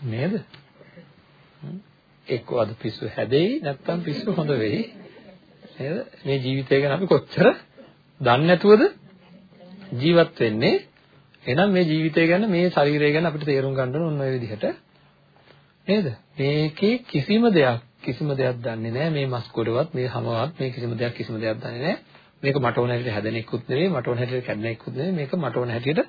නේද? එක්ක අද පිස්සු හැදෙයි නැත්නම් පිස්සු හොඳ වෙයි. නේද? මේ ජීවිතය ගැන අපි කොච්චර දන්නේ නැතුවද ජීවත් වෙන්නේ? එහෙනම් මේ ජීවිතය ගැන මේ ශරීරය ගැන අපිට තේරුම් ගන්න ඕන ඔය විදිහට නේද? මේකේ කිසිම දෙයක් කිසිම දෙයක් දන්නේ නැහැ. මේ මස් කොටවත් මේ හැමවත් මේ කිසිම දෙයක් කිසිම දෙයක් දන්නේ නැහැ. මේක මට ඕන හැටියට හැදෙන එක්කුත් නෙවෙයි, මට ඕන හැටියට කැඩෙන එක්කුත් නෙවෙයි, මේක මට ඕන හැටියට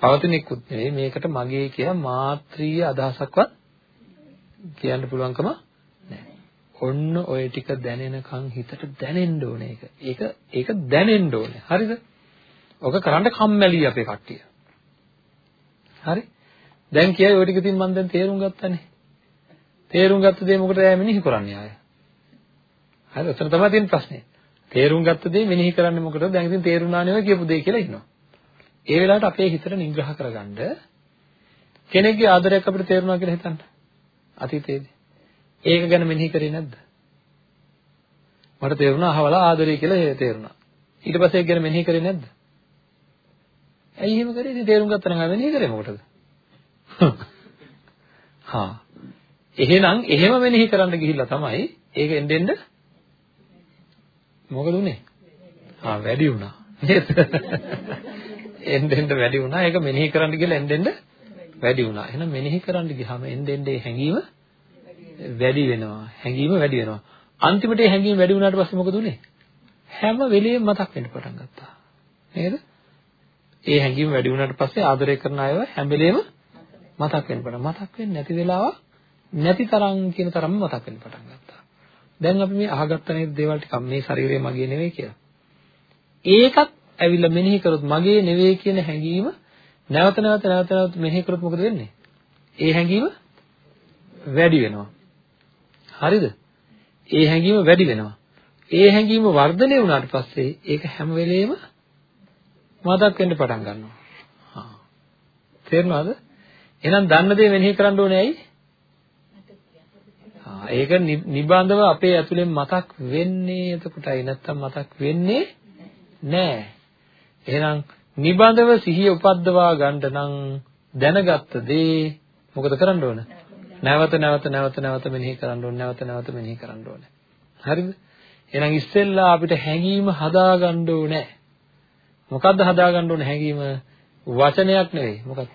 පවතින එක්කුත් නෙවෙයි. මේකට මගේ කියලා මාත්‍රීය අදහසක්වත් කියන්න පුළුවන්කම නැහැ. ඔන්න ඔය ටික දැනෙනකන් හිතට දැනෙන්න ඕනේ ඒක. ඒක ඒක දැනෙන්න ඕනේ. හරිද? ඔක කරන්න කම්මැලි අපේ කට්ටිය. හරි? දැන් කියයි ඔය ටික තින් මම දැන් තේරුම් ගත්තානේ. තේරුම් ගත්ත දේ මොකටද එයා මෙනෙහි කරන්නේ ආය? හරි, ඔතන තමයි තියෙන ප්‍රශ්නේ. තේරුම් ගත්ත දේ මෙනෙහි කරන්නේ මොකටද? දැන් ඉතින් තේරුණා නෙවෙයි කියපු දේ කියලා ඉන්නවා. ඒ වෙලාවට අපේ හිතට නිග්‍රහ කරගන්න කෙනෙක්ගේ ආදරයක් අපිට තේරුණා කියලා හිතන්න. අතීතයේදී. ඒක ගැන මෙනෙහි කරේ නැද්ද? මට තේරුණා අහවලා ආදරය කියලා තේරුණා. ඊට පස්සේ ඒක ගැන මෙනෙහි කරේ නැද්ද? ඇයි එහෙම කරේ? ඉතින් තේරුම් ගත්තා නම් මෙනෙහි කරේ මොකටද? හා. එහෙනම් එහෙම මෙනෙහි කරන්න ගිහිල්ලා තමයි ඒක එන්න එන්න මොකද උනේ? ආ වැඩි වුණා. නේද? එන්න එන්න වැඩි වුණා. ඒක මෙනෙහි කරන්න ගිහලා එන්න එන්න වැඩි වුණා. එහෙනම් මෙනෙහි කරන්න ගියාම එන්න එන්න හැඟීම වැඩි වෙනවා. හැඟීම වැඩි වෙනවා. අන්තිමට ඒ හැඟීම වැඩි වුණාට පස්සේ මොකද උනේ? හැම වෙලෙම මතක් වෙන්න පටන් ගත්තා. නේද? ඒ හැඟීම වැඩි වුණාට පස්සේ ආදරය කරන අයව හැම වෙලෙම මතක් වෙන්න පටන් මතක් වෙන්නේ නැති වෙලාව නැති තරම් කියන තරම්ම මතක් වෙන්න පටන් ගත්තා. දැන් අපි මේ අහගත්ත නේද දේවල් ටික මේ ශරීරය මගේ නෙවෙයි කියලා. ඒකත් ඇවිල්ලා මෙනෙහි කරොත් මගේ නෙවෙයි කියන හැඟීම නැවත නැවත නැවත නැවත මෙනෙහි කරොත් මොකද වෙන්නේ? ඒ හැඟීම වැඩි වෙනවා. හරිද? ඒ හැඟීම වැඩි වෙනවා. ඒ හැඟීම වර්ධනය වුණාට පස්සේ ඒක හැම වෙලෙම මතක් වෙන්න පටන් ගන්නවා. හා. තේරෙනවද? එහෙනම් දන්න දේ මෙනෙහි කරන්න ඕනේ ඇයි? ආ ඒක නිබඳව අපේ ඇතුලෙන් මතක් වෙන්නේ එතකොටයි නැත්තම් මතක් වෙන්නේ නෑ. එහෙනම් නිබඳව සිහිය උපද්දවා ගන්න නම් දැනගත්ත දේ මොකද කරන්න ඕන? නැවත නැවත නැවත නැවත මෙනෙහි කරන්න ඕනේ නැවත නැවත මෙනෙහි කරන්න ඕනේ. හරිද? එහෙනම් ඉස්සෙල්ලා අපිට හැඟීම හදාගන්න ඕනේ. මොකද්ද හදාගන්න ඕනේ හැඟීම? වචනයක් නෙවෙයි. මොකක්ද?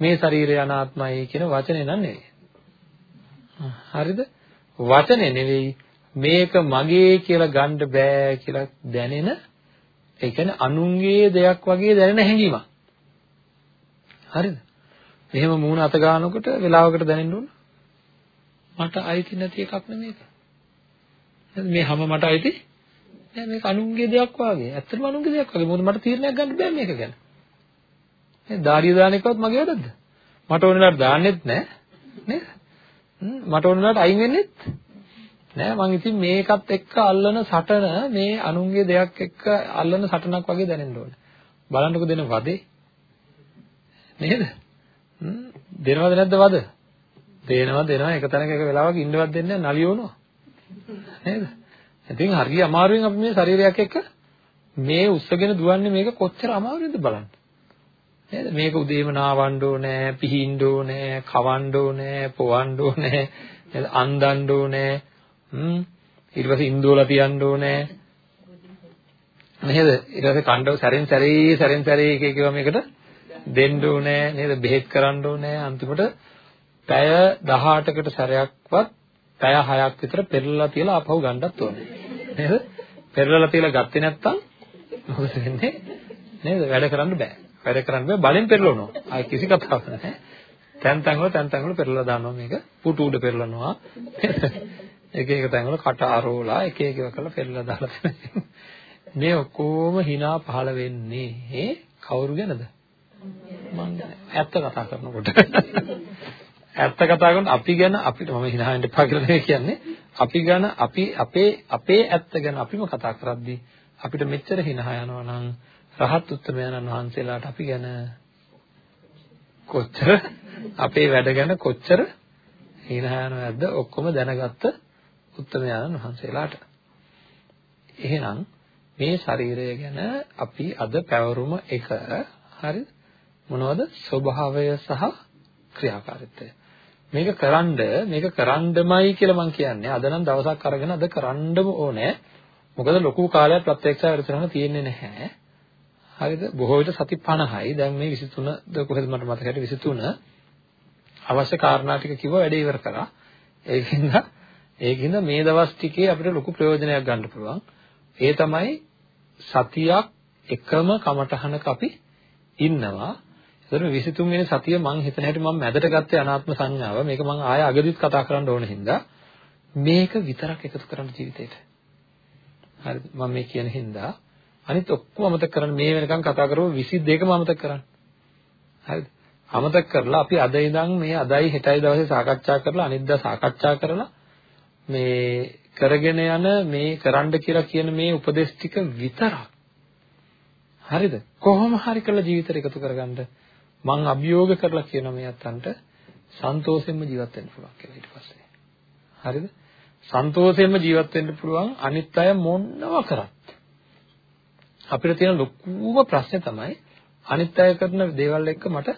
මේ ශරීරය අනාත්මයි කියන වචනේ නන් නෙවෙයි. හරිද? වචනේ නෙවෙයි මේක මගේ කියලා ගන්න බෑ කියලා දැනෙන ඒ කියන්නේ අනුන්ගේ දෙයක් වගේ දැනෙන හැඟීමක්. හරිද? මෙහෙම මූණ අත ගන්නකොට වෙලාවකට දැනෙන්න ඕන. මට අයිති නැති එකක් නෙමේක. මේ හැම මට අයිති නෑ මේක අනුන්ගේ දෙයක් වාගේ. ඇත්තටම අනුන්ගේ දෙයක් වාගේ. මොකද මට තීරණයක් ගන්න බෑ මේක ගැන. මේ දාඩිය දාන එකවත් මගේ වැඩක්ද? මට ඕන වෙලාවට දාන්නෙත් නෑ. නේද? මට ඕන වෙලාවට අයින් වෙන්නෙත් නෑ. මං ඉතින් මේකත් එක්ක අල්ලන සටන මේ අනුන්ගේ දෙයක් එක්ක අල්ලන සටනක් වගේ දැනෙන්න ඕනේ. බලන්නකො දෙන වදේ. නේද? දෙනවද නැද්ද වද? දෙනවා දෙනවා එක තැනක එක වෙලාවක ඉන්නවත් දෙන්නේ නැහැ නලියවනවා. නේද? ඉතින් හරිය අමාරුවෙන් අපි මේ ශරීරයක් එක්ක මේ උස්සගෙන දුවන්නේ මේක කොච්චර අමාරුද බලන්න. නේද? මේක උදේම නාවන්න ඕනේ, පිහින්න ඕනේ, කවන්න ඕනේ, පොවන්න ඕනේ, නේද? අන්දන්න ඕනේ. හ්ම්. ඊට පස්සේ ඉන්දෝලා තියන්න ඕනේ. නේද? ඊට පස්සේ කණ්ඩව සැරෙන් සැරේ සැරෙන් සැරේ එක එක ඒවා මේකට දෙන්න ඕනේ නේද? බෙහෙත් කරන්න ඕනේ. අන්තිමට පැය 18කට සැරයක්වත් පැය 6ක් විතර පෙරලලා තියලා ආපහු ගන්නත් ඕනේ. නේද? පෙරලලා තියලා ගත්තේ නැත්තම් මොකද වෙන්නේ? නේද? වැඩ කරන්න බෑ. වැඩ කරන්න බෑ බලෙන් පෙරලනවා. ආයි කිසි කතාවක් නැහැ. තැන් තැන් වල තැන් තැන් වල පෙරලලා දානවා මේක. පුටු උඩ පෙරලනවා. එක එක තැන් වල කට අරෝලා එක එක ඒවා කරලා පෙරලලා දාලා මේ ඔක්කොම hina පහළ වෙන්නේ කවුරු ගැනද? මං ඇත්ත කතා කරනකොට. ඇත්ත කතා කරනකොට අපි ගැන අපිට මම hina වෙන්න එපා කියලා නෙවෙයි කියන්නේ. අපි ගැන අපි අපේ අපේ ඇත්ත ගැන අපිම කතා කරද්දී අපිට මෙච්චර hina යනවා නම් රහත් උත්තමයන්න් වහන්සේලාට අපි ගැන කොච්චර අපේ වැඩ ගැන කොච්චර hina යනවද ඔක්කොම දැනගත්ත උත්තමයන්න් වහන්සේලාට. එහෙනම් මේ ශරීරය ගැන අපි අද පැවරුම එක හරි මොනවද ස්වභාවය සහ ක්‍රියාකාරීත්වය මේක කරන්ඩ මේක කරන්ඩමයි කියලා මම කියන්නේ. අද නම් දවසක් අරගෙන අද කරන්ඩම ඕනේ. මොකද ලොකු කාලයක් ප්‍රත්‍යක්ෂ වැඩසටහන තියෙන්නේ නැහැ. හරිද? බොහෝ විට සති 50යි දැන් මේ 23ද කොහෙද මට මතක හිටියේ 23 අවශ්‍ය කාරණා ටික කිව්ව වැඩේ ඉවර කරා ඒකින්ද ඒකින්ද මේ දවස් ටිකේ අපිට ලොකු ප්‍රයෝජනයක් ගන්න පුළුවන්. ඒ තමයි සතියක් එකම කමටහනක අපි ඉන්නවා. ඒතර 23 වෙනි සතිය මම හිතන හැටි මම මැදට ගත්තේ අනාත්ම සංඥාව. මේක මම ආය අගදිත් කතා කරන්න ඕන හින්දා මේක විතරක් එකතු කරන්න ජීවිතේට. හරිද? මම මේ කියන හින්දා අනිත් ඔක්කොම අමතක කරන්න මේ වෙනකන් කතා කරපුව 22ම අමතක කරන්න. හරිද? අමතක කරලා අපි අද ඉඳන් මේ අදයි හෙටයි දවසේ සාකච්ඡා කරලා අනිද්දා සාකච්ඡා කරලා මේ කරගෙන යන මේ කරන්න කියලා කියන මේ උපදේශ ටික විතරක් හරිද කොහොම හරි කරලා ජීවිතේට එකතු කරගන්න මං අභියෝග කරලා කියන මේ අතන්ට සන්තෝෂයෙන්ම ජීවත් වෙන්න පුළුවන් කියලා ඊට පස්සේ. හරිද? සන්තෝෂයෙන්ම ජීවත් වෙන්න පුළුවන් අනිත් අය මොනව කරත්. අපිට තියෙන ලොකුම ප්‍රශ්නේ තමයි අනිත් අය කරන දේවල් එක්ක මට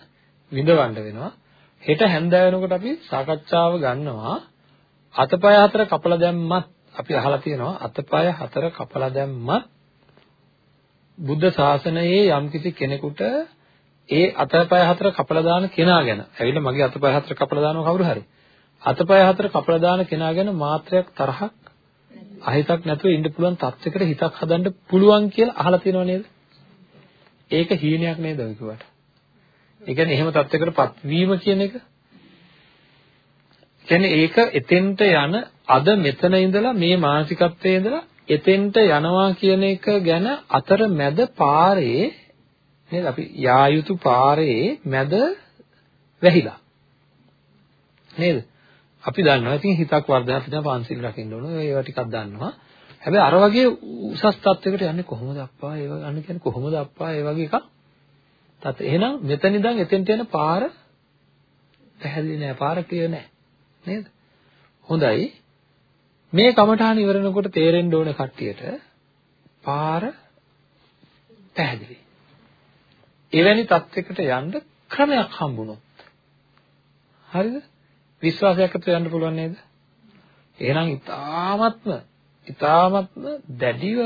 විඳවන්න වෙනවා. හෙට හැන්දෑව වෙනකොට අපි සාකච්ඡාව ගන්නවා. අතපය හතර කපලා දැම්මත් අපි අහලා තියෙනවා අතපය හතර කපලා දැම්මත් බුද්ධ ශාසනයේ යම්කිසි කෙනෙකුට ඒ අතපය හතර කපලා දාන කෙනා ගැන ඇවිල්ලා මගේ අතපය හතර කපලා දානවා කවුරු හරි අතපය හතර කපලා දාන කෙනා ගැන මාත්‍රයක් තරහක් අහිතක් නැතුව ඉන්න පුළුවන් තත්යකට හිතක් හදන්න පුළුවන් කියලා අහලා තියෙනව නේද? ඒක හීනයක් නේද ඔය කිව්වට? ඒ කියන්නේ එහෙම තත්යකටපත් වීම කියන එක කියන්නේ ඒක එතෙන්ට යන අද මෙතන ඉඳලා මේ මානසිකත්වයේ ඉඳලා එතෙන්ට යනවා කියන එක ගැන අතර මැද පාරේ නේද? අපි යා යුතු පාරේ මැද වැහිලා. නේද? අපි දන්නවා ඉතින් හිතක් වර්ධනය අපිට පන්සිල් රකින්න ඕන. ඒවා ටිකක් දන්නවා. හැබැයි අර වගේ උසස් තත්වයකට යන්නේ කොහොමද අප්පා? ඒ වගේ අන්න කියන්නේ කොහොමද අප්පා? ඒ වගේ එකක්. තත් එහෙනම් මෙතන ඉඳන් එතෙන්ට යන පාර පැහැදිලි නෑ. පාර ක්ලියර් නෑ. නේද? හොඳයි. මේ කමඨාන ඉවරනකොට තේරෙන්න ඕන කට්ටියට පාර පැහැදිලි. එවැනි තත්යකට යන්න ක්‍රමයක් හම්බුනොත්. හරිද? විශ්වාසයක් ඇතුව යන්න පුළුවන් නේද? එහෙනම් ඊ타ත්ම ඊ타ත්ම දැඩිව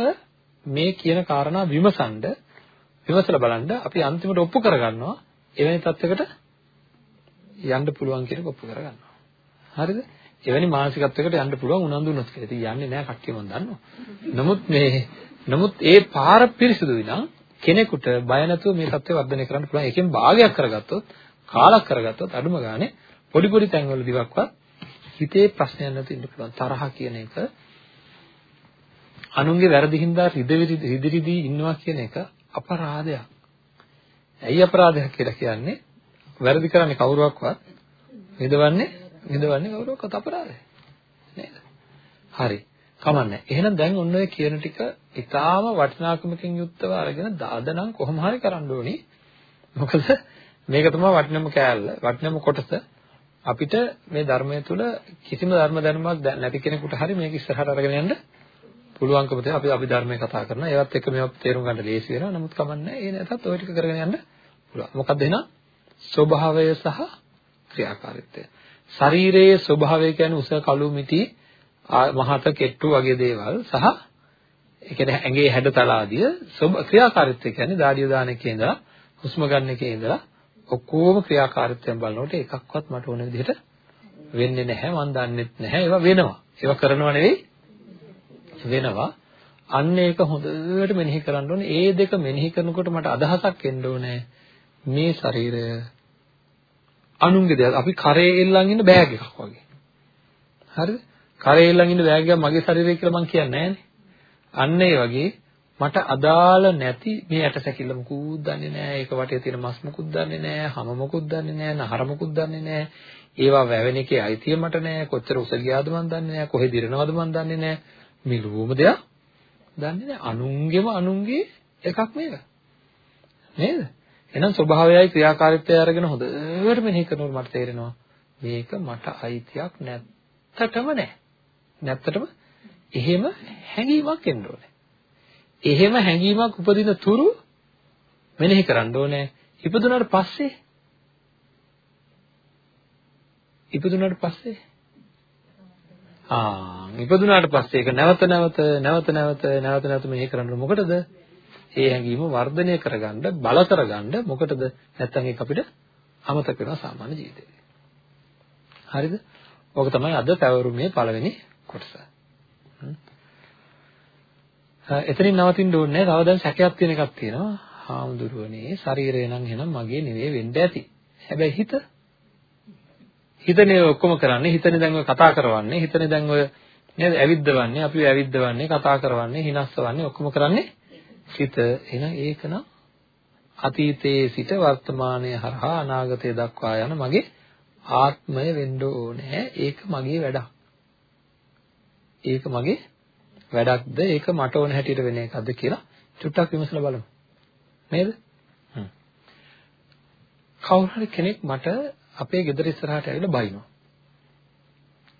මේ කියන කාරණා විමසන්ඩ විමසලා බලන්න අපි අන්තිමට ඔප්පු කරගන්නවා එවැනි තත්යකට යන්න පුළුවන් කියන එක ඔප්පු කරගන්නවා. හරිද? එවැනි මානසිකත්වයකට යන්න පුළුවන් උනන්දු වුණොත් කියලා. ඉතින් යන්නේ නැහැ කට්ටිය මම දන්නවා. නමුත් මේ නමුත් ඒ පාර පිරිසුදුයි නම් කෙනෙකුට බය නැතුව මේ தත්ත්වය වර්ධනය කරන්න පුළුවන්. ඒකෙන් භාගයක් කරගත්තොත්, කාලක් කරගත්තොත් අඩුම ගානේ පොඩි පොඩි තැන්වල දිවක්වත් හිතේ ප්‍රශ්නයක් නැතුව ඉන්න පුළුවන්. තරහ කියන එක අනුන්ගේ වැරදි හින්දා රිදිරිදී ඉන්නවා කියන එක අපරාධයක්. ඇයි අපරාධයක් කියලා කියන්නේ? වැරදි කරන්නේ කවුරුවක්වත් විඳවන්නේ විඳවන්නේ කවුරක්වත් අපරාධයි. නේද? හරි. කමන්නේ. එහෙනම් දැන් ඔන්න ඔය කියන ටික ඊටාම වටිනාකමකින් යුක්තව අරගෙන දාදනම් කොහොම හරි කරන්න ඕනි. මොකද මේක තමයි වටිනම කෑල්ල, වටිනම කොටස. අපිට මේ ධර්මය තුළ කිසිම ධර්ම දැනුමක් නැති කෙනෙකුට හරි මේක ඉස්සරහට අරගෙන යන්න පුළුවන්කම තියෙනවා. අපි අපි ධර්මයේ කතා කරනවා. ඒවත් එක්ක මේවා තේරුම් ගන්න ලේසි වෙනවා. නමුත් කමන්නේ. ඒ නැතත් ওই ටික කරගෙන යන්න පුළුවන්. මොකක්ද එහෙනම්? ස්වභාවය සහ ක්‍රියාකාරීත්වය. ශරීරයේ ස්වභාවය කියන්නේ උස කළු මිටි මහත කෙට්ටු වගේ දේවල් සහ ඒ කියන්නේ ඇඟේ හැඩතල ආදිය ක්‍රියාකාරීත්වය කියන්නේ දාඩිය දාන එකේ ඉඳලා හුස්ම ගන්න එකේ ඉඳලා ඔක්කොම ක්‍රියාකාරීත්වයෙන් බලනකොට එකක්වත් මට ඕන විදිහට වෙන්නේ නැහැ මම දන්නෙත් නැහැ ඒවා වෙනවා ඒවා කරනව නෙවෙයි වෙනවා අන්න ඒක හොඳට මෙනෙහි කරන්න ඕනේ ඒ දෙක මෙනෙහි කරනකොට මට අදහසක් එන්න ඕනේ මේ ශරීරය අනුන්ගේ දෙයක්. අපි කරේ එල්ලන් ඉන්න බෑග් එකක් වගේ. හරිද? කරේ එල්ලන් ඉන්න බෑග් එක මගේ ශරීරය කියලා මම කියන්නේ නැහනේ. අන්න ඒ වගේ මට අදාළ නැති මේ ඇටසැකිල්ල මුකුත් දන්නේ නැහැ. ඒක වටේ තියෙන මස් මුකුත් දන්නේ නැහැ. හැම මුකුත් දන්නේ නැහැ. නහර මුකුත් දන්නේ නැහැ. ඒවා වැවෙන එකේ අයිතිය මට නැහැ. කොච්චර උස ගියාද මන් දන්නේ නැහැ. කොහෙද ඉරනවද මන් දන්නේ නැහැ. මේ ලුවම දෙයක් දන්නේ නැහැ. අනුන්ගේම අනුන්ගේ එකක් මේක. නේද? එහෙනම් ස්වභාවයයි ක්‍රියාකාරීත්වය අරගෙන හොඳට මෙනෙහි කරනකොට මට තේරෙනවා මේක මට අයිතියක් නැත්තටම නෑ. නැත්තටම එහෙම හැඟීමක් එන්න ඕනේ. එහෙම හැඟීමක් උපදින තුරු මෙනෙහි කරන්න ඕනේ. ඉපදුනාට පස්සේ ඉපදුනාට පස්සේ ආ ඉපදුනාට පස්සේ ඒක නැවත නැවත නැවත නැවත නැවත නැවත මෙනෙහි කරන්න මොකටද? ඒ හැඟීම වර්ධනය කරගන්න බල කරගන්න මොකටද නැත්නම් ඒක අපිට අමතක වෙනවා සාමාන්‍ය ජීවිතේ. හරිද? ඕක තමයි අද පැවරුමේ පළවෙනි කොටස. එතනින් නවතින්න ඕනේ නැහැ. තව දැන් සැකයක් තියෙන එකක් තියෙනවා. හාමුදුරුවනේ ශරීරය නම් එහෙනම් මගේ නෙවෙයි වෙන්න ඇති. හැබැයි හිත හිතනේ ඔක්කොම කරන්නේ හිතනේ දැන් ඔය කතා කරවන්නේ හිතනේ දැන් ඔය නේද ඇවිද්දවන්නේ අපි ඇවිද්දවන්නේ කතා කරවන්නේ හිනස්සවන්නේ ඔක්කොම කරන්නේ හිත එහෙනම් ඒක නම් අතීතයේ සිට වර්තමානයේ හරහා අනාගතය දක්වා යන මගේ ආත්මය වෙන්න ඕනේ ඒක මගේ වැඩක් ඒක මගේ වැඩක්ද? ඒක මට ඕන හැටියට වෙන එකක්ද කියලා චුට්ටක් විමසලා බලමු. නේද? කවුරු හරි කෙනෙක් මට අපේ ගෙදර ඉස්සරහට ඇවිල්ලා බයිනවා.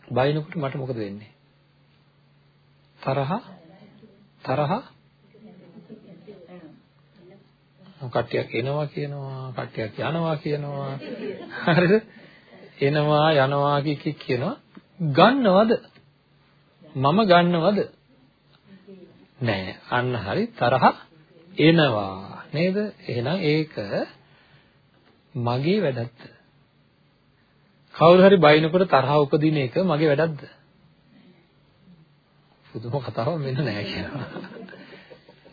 බයිනකොට මට මොකද වෙන්නේ? තරහ? තරහ? කට්ටියක් එනවා කියනවා කට්ටියක් යනවා කියනවා. හරිද? එනවා යනවා කිය කියනවා. ගන්නවද මම ගන්නවද නෑ අන්න හරි තරහ එනවා නේද එහෙනම් ඒක මගේ වැඩක්ද කවුරු හරි බයිනකොට තරහ උපදින එක මගේ වැඩක්ද? පුදුම කතාවක් මෙන්න නෑ කියනවා.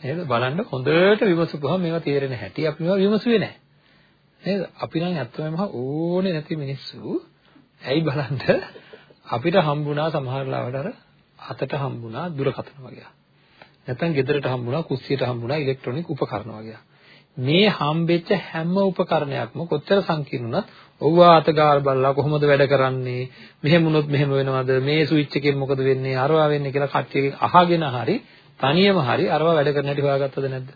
නේද? බලන්න හොඳට විමසුපුවම මේවා තේරෙන හැටි අපි මේවා විමසුවේ නෑ. නේද? අපි නම් ඇත්තම ඕනේ නැති මිනිස්සු. ඇයි බලන්න අපිට හම්බුණා සමහර ලාවට අර අතට හම්බුණා දුරකථන වගේ. නැත්නම් ගෙදරට හම්බුණා කුස්සියට හම්බුණා ඉලෙක්ට්‍රොනික උපකරණ වගේ. මේ හම්බෙච්ච හැම උපකරණයක්ම කොච්චර සංකීර්ණ වුණත් ඔව්වා අතගාල් බලලා කොහොමද වැඩ කරන්නේ? මෙහෙම වුණොත් මෙහෙම වෙනවද? මේ ස්විච් එකෙන් මොකද වෙන්නේ? අරවා වෙන්නේ? කියලා කට්ටියකින් අහගෙන හරි තනියම හරි අරවා වැඩ කරන හැටි හොයාගත්තද නැද්ද?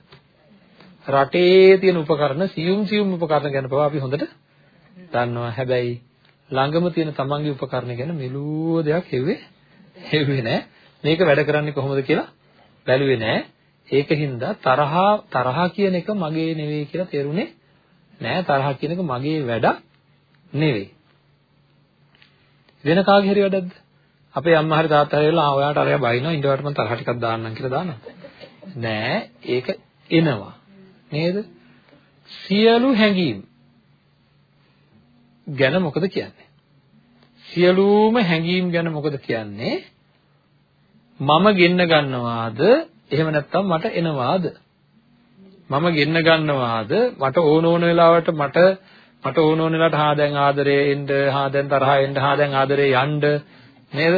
රටේ තියෙන උපකරණ සියුම් සියුම් උපකරණ ගැන පවා අපි හොඳට දන්නවා. හැබැයි ළඟම තියෙන තමන්ගේ උපකරණ ගැන මෙලෝ දෙයක් හෙව්වේ හෙව්වේ නෑ මේක වැඩ කරන්නේ කොහොමද කියලා බැලුවේ නෑ ඒකින්ද තරහා තරහා කියන එක මගේ නෙවෙයි කියලා තේරුනේ නෑ තරහා කියන එක මගේ වැඩක් නෙවෙයි. වෙන කාගේ හරි වැඩක්ද? අපේ අම්මා හරි තාත්තා හරි වෙලා ආ ඔයාට අරයා බයිනවා ඉන්දවට මම තරහ ටිකක් දාන්නම් කියලා දානවා. නෑ ඒක එනවා. නේද? සියලු හැඟීම් ගැන මොකද කියන්නේ? සියලුම හැඟීම් ගැන මොකද කියන්නේ? මම ගෙන්න ගන්නවාද? එහෙම නැත්නම් මට එනවාද? මම ගෙන්න ගන්නවාද? මට ඕන ඕන වෙලාවට මට මට ඕන ඕන වෙලාවට හා දැන් ආදරේ එන්න හා දැන් තරහා එන්න හා දැන් ආදරේ යන්න. නේද?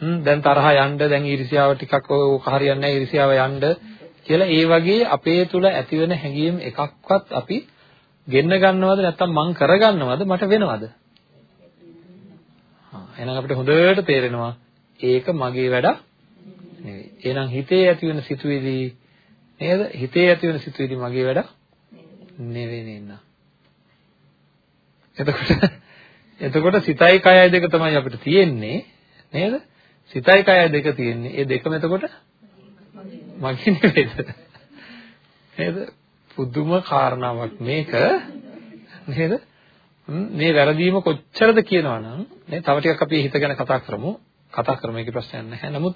හ්ම් දැන් තරහා යන්න දැන් ඊර්ෂ්‍යාව ටිකක් ඕක හරියන්නේ නැහැ ඊර්ෂ්‍යාව යන්න කියලා ඒ වගේ අපේ තුල ඇතිවෙන හැඟීම් එකක්වත් අපි ගෙන්න ගන්නවද නැත්නම් මං කරගන්නවද මට වෙනවද? හා එහෙනම් අපිට හොඳට තේරෙනවා ඒක මගේ වැඩක් නෙවෙයි එහෙනම් හිතේ ඇතිවෙන සිතුවිලි නේද හිතේ ඇතිවෙන සිතුවිලි මගේ වැඩක් නෙවෙයි නේද එතකොට එතකොට සිතයි කයයි දෙක තමයි අපිට තියෙන්නේ නේද? සිතයි කයයි දෙක තියෙන්නේ. ඒ දෙකම එතකොට මගේ නෙවෙයිද? නේද? පුදුම කාරණාවක් මේක නේද? මේ වැරදීම කොච්චරද කියනවනම් නේ තව ටිකක් අපි හිත ගැන කතා කරමු. කතා කරමු ඒකේ ප්‍රශ්නයක් නැහැ. නමුත්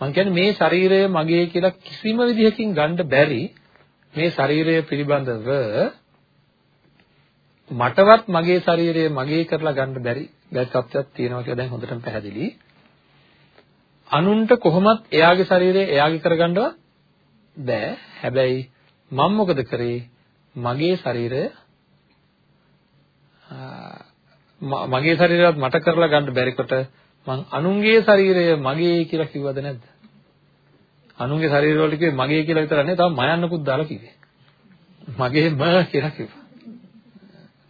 මම කියන්නේ මේ ශරීරය මගේ කියලා කිසිම විදිහකින් ගන්න බැරි මේ ශරීරය පිළිබඳව මටවත් මගේ ශරීරය මගේ කරලා ගන්න බැරි බැරි තත්ත්වයක් තියෙනවා කියලා දැන් හොඳටම පැහැදිලි. අනුන්ට කොහොමත් එයාගේ ශරීරය එයාගේ කරගන්නවත් බෑ. හැබැයි මම මොකද කරේ? මගේ ශරීරය මගේ ශරීරයත් මට කරලා ගන්න බැරිකොට මං අනුන්ගේ ශරීරය මගේ කියලා කිව්වද නැද්ද? අනුන්ගේ ශරීර වලට කිව්වේ මගේ කියලා විතර නෙවෙයි තව මයන්නකුත් දාලා කිව්වේ. මගේම කියලා කිව්වා.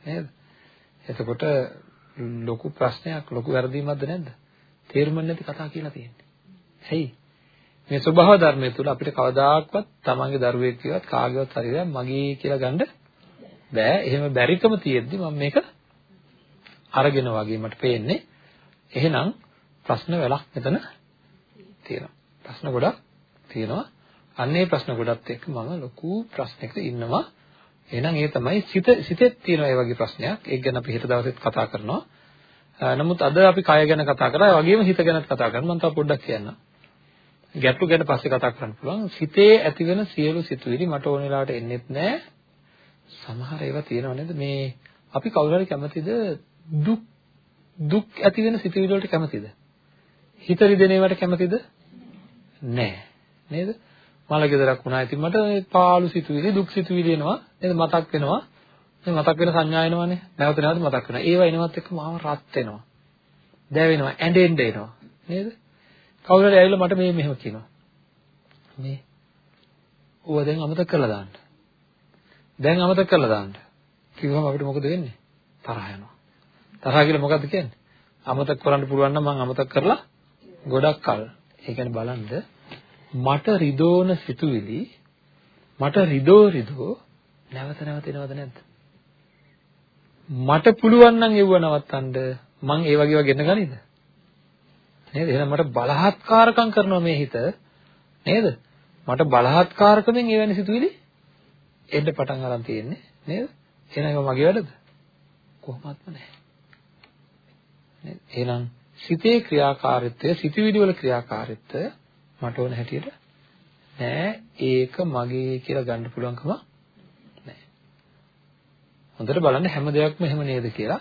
නේද? එතකොට ලොකු ප්‍රශ්නයක් ලොකු වැරදීමක්ද නැද්ද? තේරුම් නැති කතා කියලා තියෙන්නේ. ඇයි? මේ ස්වභාව ධර්මයේ තුල අපිට කවදාකවත් තමන්ගේ දරුවෙක් කියවත් කාගේවත් ශරීරයක් මගේ කියලා ගන්න බෑ. එහෙම බැරිකම තියෙද්දි මම මේක අරගෙන වගේ මට පේන්නේ. එහෙනම් ප්‍රශ්න වලක් මෙතන තියෙනවා. ප්‍රශ්න ගොඩක් තියෙනවා. අන්නේ ප්‍රශ්න ගොඩත් එක්ක මම ලොකු ප්‍රශ්නයක ඉන්නවා. එහෙනම් ඒ තමයි සිත සිතෙත් තියෙන ඒ වගේ ප්‍රශ්නයක්. ඒක ගැන අපි හෙට දවසෙත් කතා කරනවා. නමුත් අද අපි කය ගැන කතා කරා. ඒ වගේම හිත ගැනත් කතා කරනවා. මම තව පොඩ්ඩක් කියන්නම්. ගැටලු ගැන පස්සේ කතා කරන්න පුළුවන්. සිතේ ඇතිවෙන සියලු සිතුවිලි මට ඕන වෙලාවට එන්නේත් නැහැ. සමහර ඒවා තියෙනව නේද? මේ අපි කවුරු හරි කැමතිද දුක් දුක් ඇති වෙන සිතුවිලි වලට කැමතිද? හිත රිදෙනේවට කැමතිද? නැහැ. නේද? මල ගෙදරක් වුණා. ඉතින් මට පාළු සිතුවිලි, දුක් සිතුවිලි එනවා. නේද? මතක් වෙනවා. මේ මතක් වෙන සංඥා එනවනේ. නැවත නැවත මතක් වෙනවා. ඒවා එනවත් එක්ක මාව රත් වෙනවා. දැවෙනවා, ඇඬෙන්න එනවා. නේද? කවුරු හරි ඇවිල්ලා මට මේ මෙහෙම කියනවා. මේ ඌව දැන් අමතක කරලා දාන්න. දැන් අමතක කරලා දාන්න. කිව්වම අපිට මොකද වෙන්නේ? තරහ යනවා. තරහ කියලා මොකද්ද කියන්නේ? අමතක කරන්න පුළුවන් නම් මම අමතක කරලා ගොඩක් කල්. ඒ කියන්නේ බලන්න මට රිදෝන සිතුවිලි මට රිදෝ රිදෝ නැවත නැවත එනවද නැද්ද? මට පුළුවන් නම් එව්ව නවත්තන්න මං ඒ වගේ වගේ ගෙන්න ගනීද? නේද? එහෙනම් මට බලහත්කාරකම් කරනවා මේ හිත නේද? මට බලහත්කාරකමෙන් එවැනි සිතුවිලි එන්න පටන් අරන් තියෙන්නේ නේද? එහෙනම් ඒක මගේ වැඩද? කොහොමත්ම නැහැ. නේද? එහෙනම් සිතේ ක්‍රියාකාරීත්වය, සිතුවිලි වල ක්‍රියාකාරීත්වය මට ඕන හැටියට නෑ ඒක මගේ කියලා ගන්න පුළුවන්කම නෑ. හොඳට බලන්න හැම දෙයක්ම එහෙම නේද කියලා.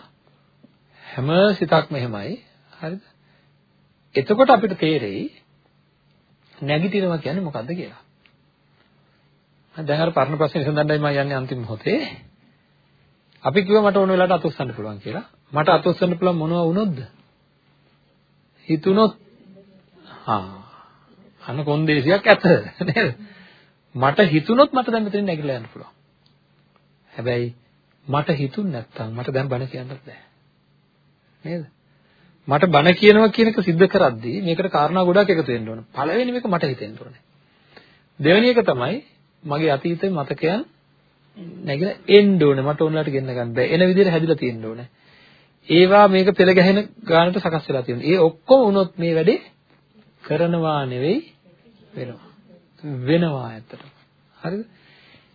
හැම සිතක්ම එහෙමයි. හරිද? එතකොට අපිට තේරෙයි නැගිටිනවා කියන්නේ මොකද්ද කියලා. දැන් අර පරණ ප්‍රශ්නේ විසඳන්නයි මම යන්නේ අන්තිම මොහොතේ. අපි කිව්වා මට ඕන වෙලාවට අත උස්සන්න පුළුවන් කියලා. මට අත උස්සන්න පුළුවන් මොනවා වුණොත්ද? හිතුනොත් ආ අන්න කොන්දේසියක් ඇත නේද? මට හිතුනොත් මට දැන් මෙතනින් නැගිටලා යන්න පුළුවන්. හැබැයි මට හිතුන් නැත්තම් මට දැන් බණ කියන්නත් බෑ. නේද? මට බණ කියනවා කියන එක सिद्ध කරද්දී මේකට කාරණා ගොඩක් එකතු වෙන්න ඕන. පළවෙනි මේක මට හිතෙන්න ඕනේ. දෙවෙනි එක තමයි මගේ අතීතයේ මතකයන් නැගිලා එන්න ඕනේ. මට ඕනලාට ගෙන්න ගන්න බෑ. එන විදිහට හැදිලා තියෙන්න ඕනේ. ඒවා මේක පෙළ ගැහෙන ගානට සකස් වෙලා තියෙනවා. ඒ ඔක්කොම වුණොත් මේ වැඩේ කරනවා නෙවෙයි වෙනවා. වෙනවා ඇත්තටම. හරිද?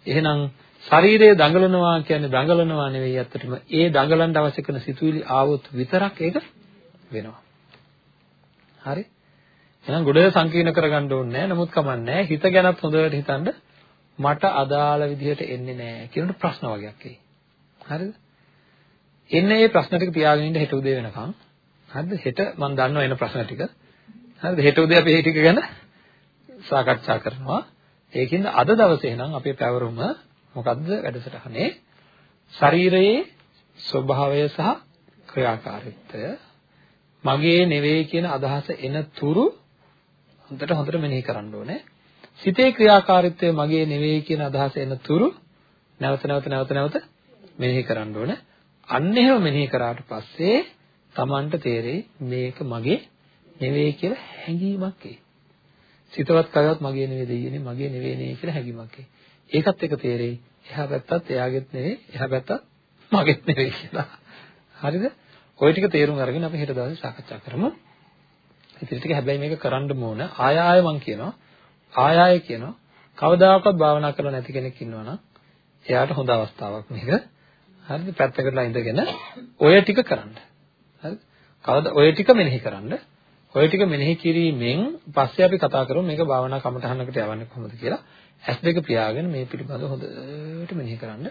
එහෙනම් ශරීරය දඟලනවා කියන්නේ දඟලනවා නෙවෙයි ඇත්තටම ඒ දඟලන්න අවශ්‍ය කරන සිතුවිලි ආවොත් විතරක් ඒක වෙනවා. හරි? එහෙනම් ගොඩ සංකීර්ණ කරගන්න ඕනේ නැහැ. නමුත් කමන්නේ හිත ගැනත් හොඳට හිතන්න මට අදාළ විදිහට එන්නේ නැහැ කියන ප්‍රශ්න වගේක් එයි. හරිද? එන්නේ මේ ප්‍රශ්න ටික තියාගෙන ඉන්න හෙට උදේ වෙනකන්. හරිද? හෙට මම දන්නවා එන ප්‍රශ්න ටික. හරිද? හෙට උදේ අපි මේ ටික ගැන සාකච්ඡා කරනවා. ඒකින්ද අද දවසේ නම් අපේ පැවරුම මොකද්ද වැඩසටහනේ? ශරීරයේ ස්වභාවය සහ ක්‍රියාකාරීත්වය මගේ නෙවෙයි කියන අදහස එන තුරු හොඳට හොඳට මෙනෙහි කරන්න ඕනේ. සිතේ ක්‍රියාකාරීත්වය මගේ නෙවෙයි කියන අදහස එන තුරු නැවත නැවත නැවත නැවත මෙනෙහි කරන්න ඕනේ. අන්න එහෙම මෙනෙහි කරාට පස්සේ Tamanට තේරෙයි මේක මගේ නෙවෙයි කියලා හැඟීමක් එයි. සිතවත් කයවත් මගේ නෙවෙයි දෙයියනේ මගේ නෙවෙයි නේ කියලා හැඟීමක් එයි. ඒකත් එක තේරෙයි. එහා පැත්තත් එයාගෙත් නෙවෙයි එහා පැත්තත් මගෙත් නෙවෙයි කියලා. හරිද? ওই ටික තේරුම් අරගෙන අපි හෙට දවසේ සාකච්ඡා කරමු. ඉතින් ටික හැබැයි මේක කරන්න ඕන. ආය ආය මං කියනවා. ආය ආය කියනවා. කවදාකවත් භාවනා කරලා නැති කෙනෙක් ඉන්නවා නම් එයාට හොඳ අවස්ථාවක් මේක. හරිද? පැත්තකටලා ඉඳගෙන ඔය ටික කරන්න. හරිද? කවදා ඔය ටික මෙනෙහි කරන්න. ඔය ටික මෙනෙහි කිරීමෙන් පස්සේ අපි කතා කරමු මේක භාවනා කමටහනකට යවන්නේ කොහොමද කියලා. ඇස් දෙක පියාගෙන මේ පිළිබඳව හොඳට මෙනෙහි කරන්න.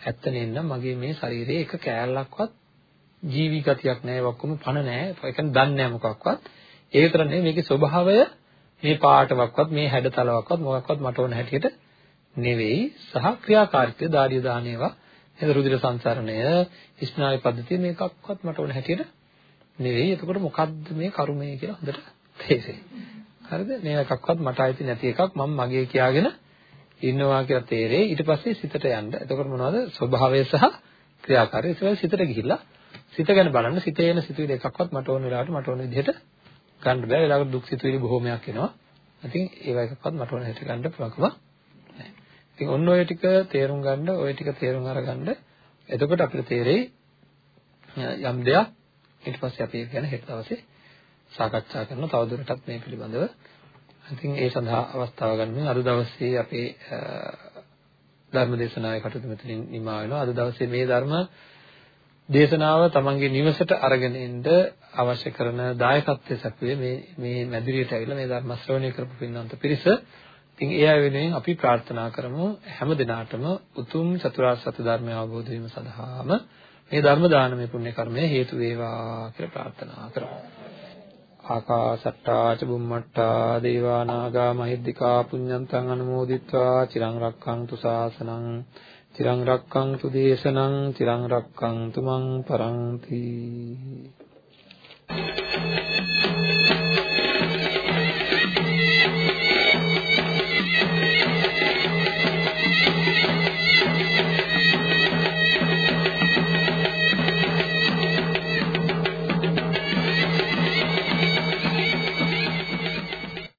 ඇත්ත නෙන්නම් මගේ මේ ශරීරයේ එක කෑල්ලක්වත් ජීවි ගතියක් නැහැ ඔක්කොම පණ නැහැ. ඒ කියන්නේ දන්නේ නැහැ මොකක්වත්. ඒ විතර නෙවෙයි මේකේ ස්වභාවය මේ පාටවක්වත් මේ හැඩතලවක්වත් මොකක්වත් මට ඕන හැටියට නෙවෙයි සහ ක්‍රියාකාරීත්වය දාඩිය දාන ඒවා එතන රුධිර සංසරණය ස්නායු පද්ධතිය මේකක්වත් මට ඕන හැටියට නෙවෙයි. එතකොට මොකද්ද මේ කර්මය කියලා හොඳට තේරෙයි. හරිද? මේ එකක්වත් මට අයිති නැති එකක් මම මගේ කියාගෙන ඉන්නවා කියලා තේරෙයි. ඊට පස්සේ සිතට යන්න. එතකොට මොනවද? ස්වභාවය සහ ක්‍රියාකාරීත්වය සිතට ගිහිල්ලා සිත ගැන බලන්න සිතේ එන සිතුවිලි එකක්වත් මට ඕන වෙලාවට මට ඕන විදිහට ගන්න බෑ. ඒලාකට දුක් සිතුවිලි බොහෝමයක් එනවා. ඉතින් ඒව එකක්වත් මට ඕන හැටියට ගන්න පුළුවන්කම නැහැ. ඉතින් ඔන්න ඔය ටික තේරුම් ගන්න, ඔය ටික තේරුම් අරගන්න. එතකොට අපිට තේරෙයි යම් දෙයක් ඊට පස්සේ අපි ඒක ගැන හෙට දවසේ සාකච්ඡා කරනවා තවදුරටත් මේ පිළිබඳව. ඉතින් ඒ සඳහා අවස්ථාව ගන්න අද දවසේ අපේ ධර්ම දේශනාවේ කටයුතු මෙතනින් නිමා වෙනවා. අද දවසේ මේ ධර්ම දේශනාව තමන්ගේ නිවසට අරගෙන ඉන්න අවශ්‍ය කරන දායකත්වයේ සැපුවේ මේ මේ මැදිරියට ඇවිල්ලා මේ ධර්ම ශ්‍රවණය කරපු පින්නන්ත පිරිස. ඉතින් ඒ අය වෙනුවෙන් අපි ප්‍රාර්ථනා කරමු හැම දිනාටම උතුම් චතුරාර්ය සත්‍ය ධර්මය අවබෝධ වීම සඳහාම මේ ධර්ම දානමය පුණ්‍ය කර්මය හේතු වේවා කියලා ප්‍රාර්ථනා කරමු. ආකාසට්ටා ච බුම්මට්ටා දේවා නාග මහිද්దికා පුඤ්ඤන්තං අනුමෝදිත්වා චිරං රක්ඛන්තු ශාසනං චිරං රක්ඛන්තු දේශනං චිරං රක්ඛන්තු මං පරන්ති. Thank you.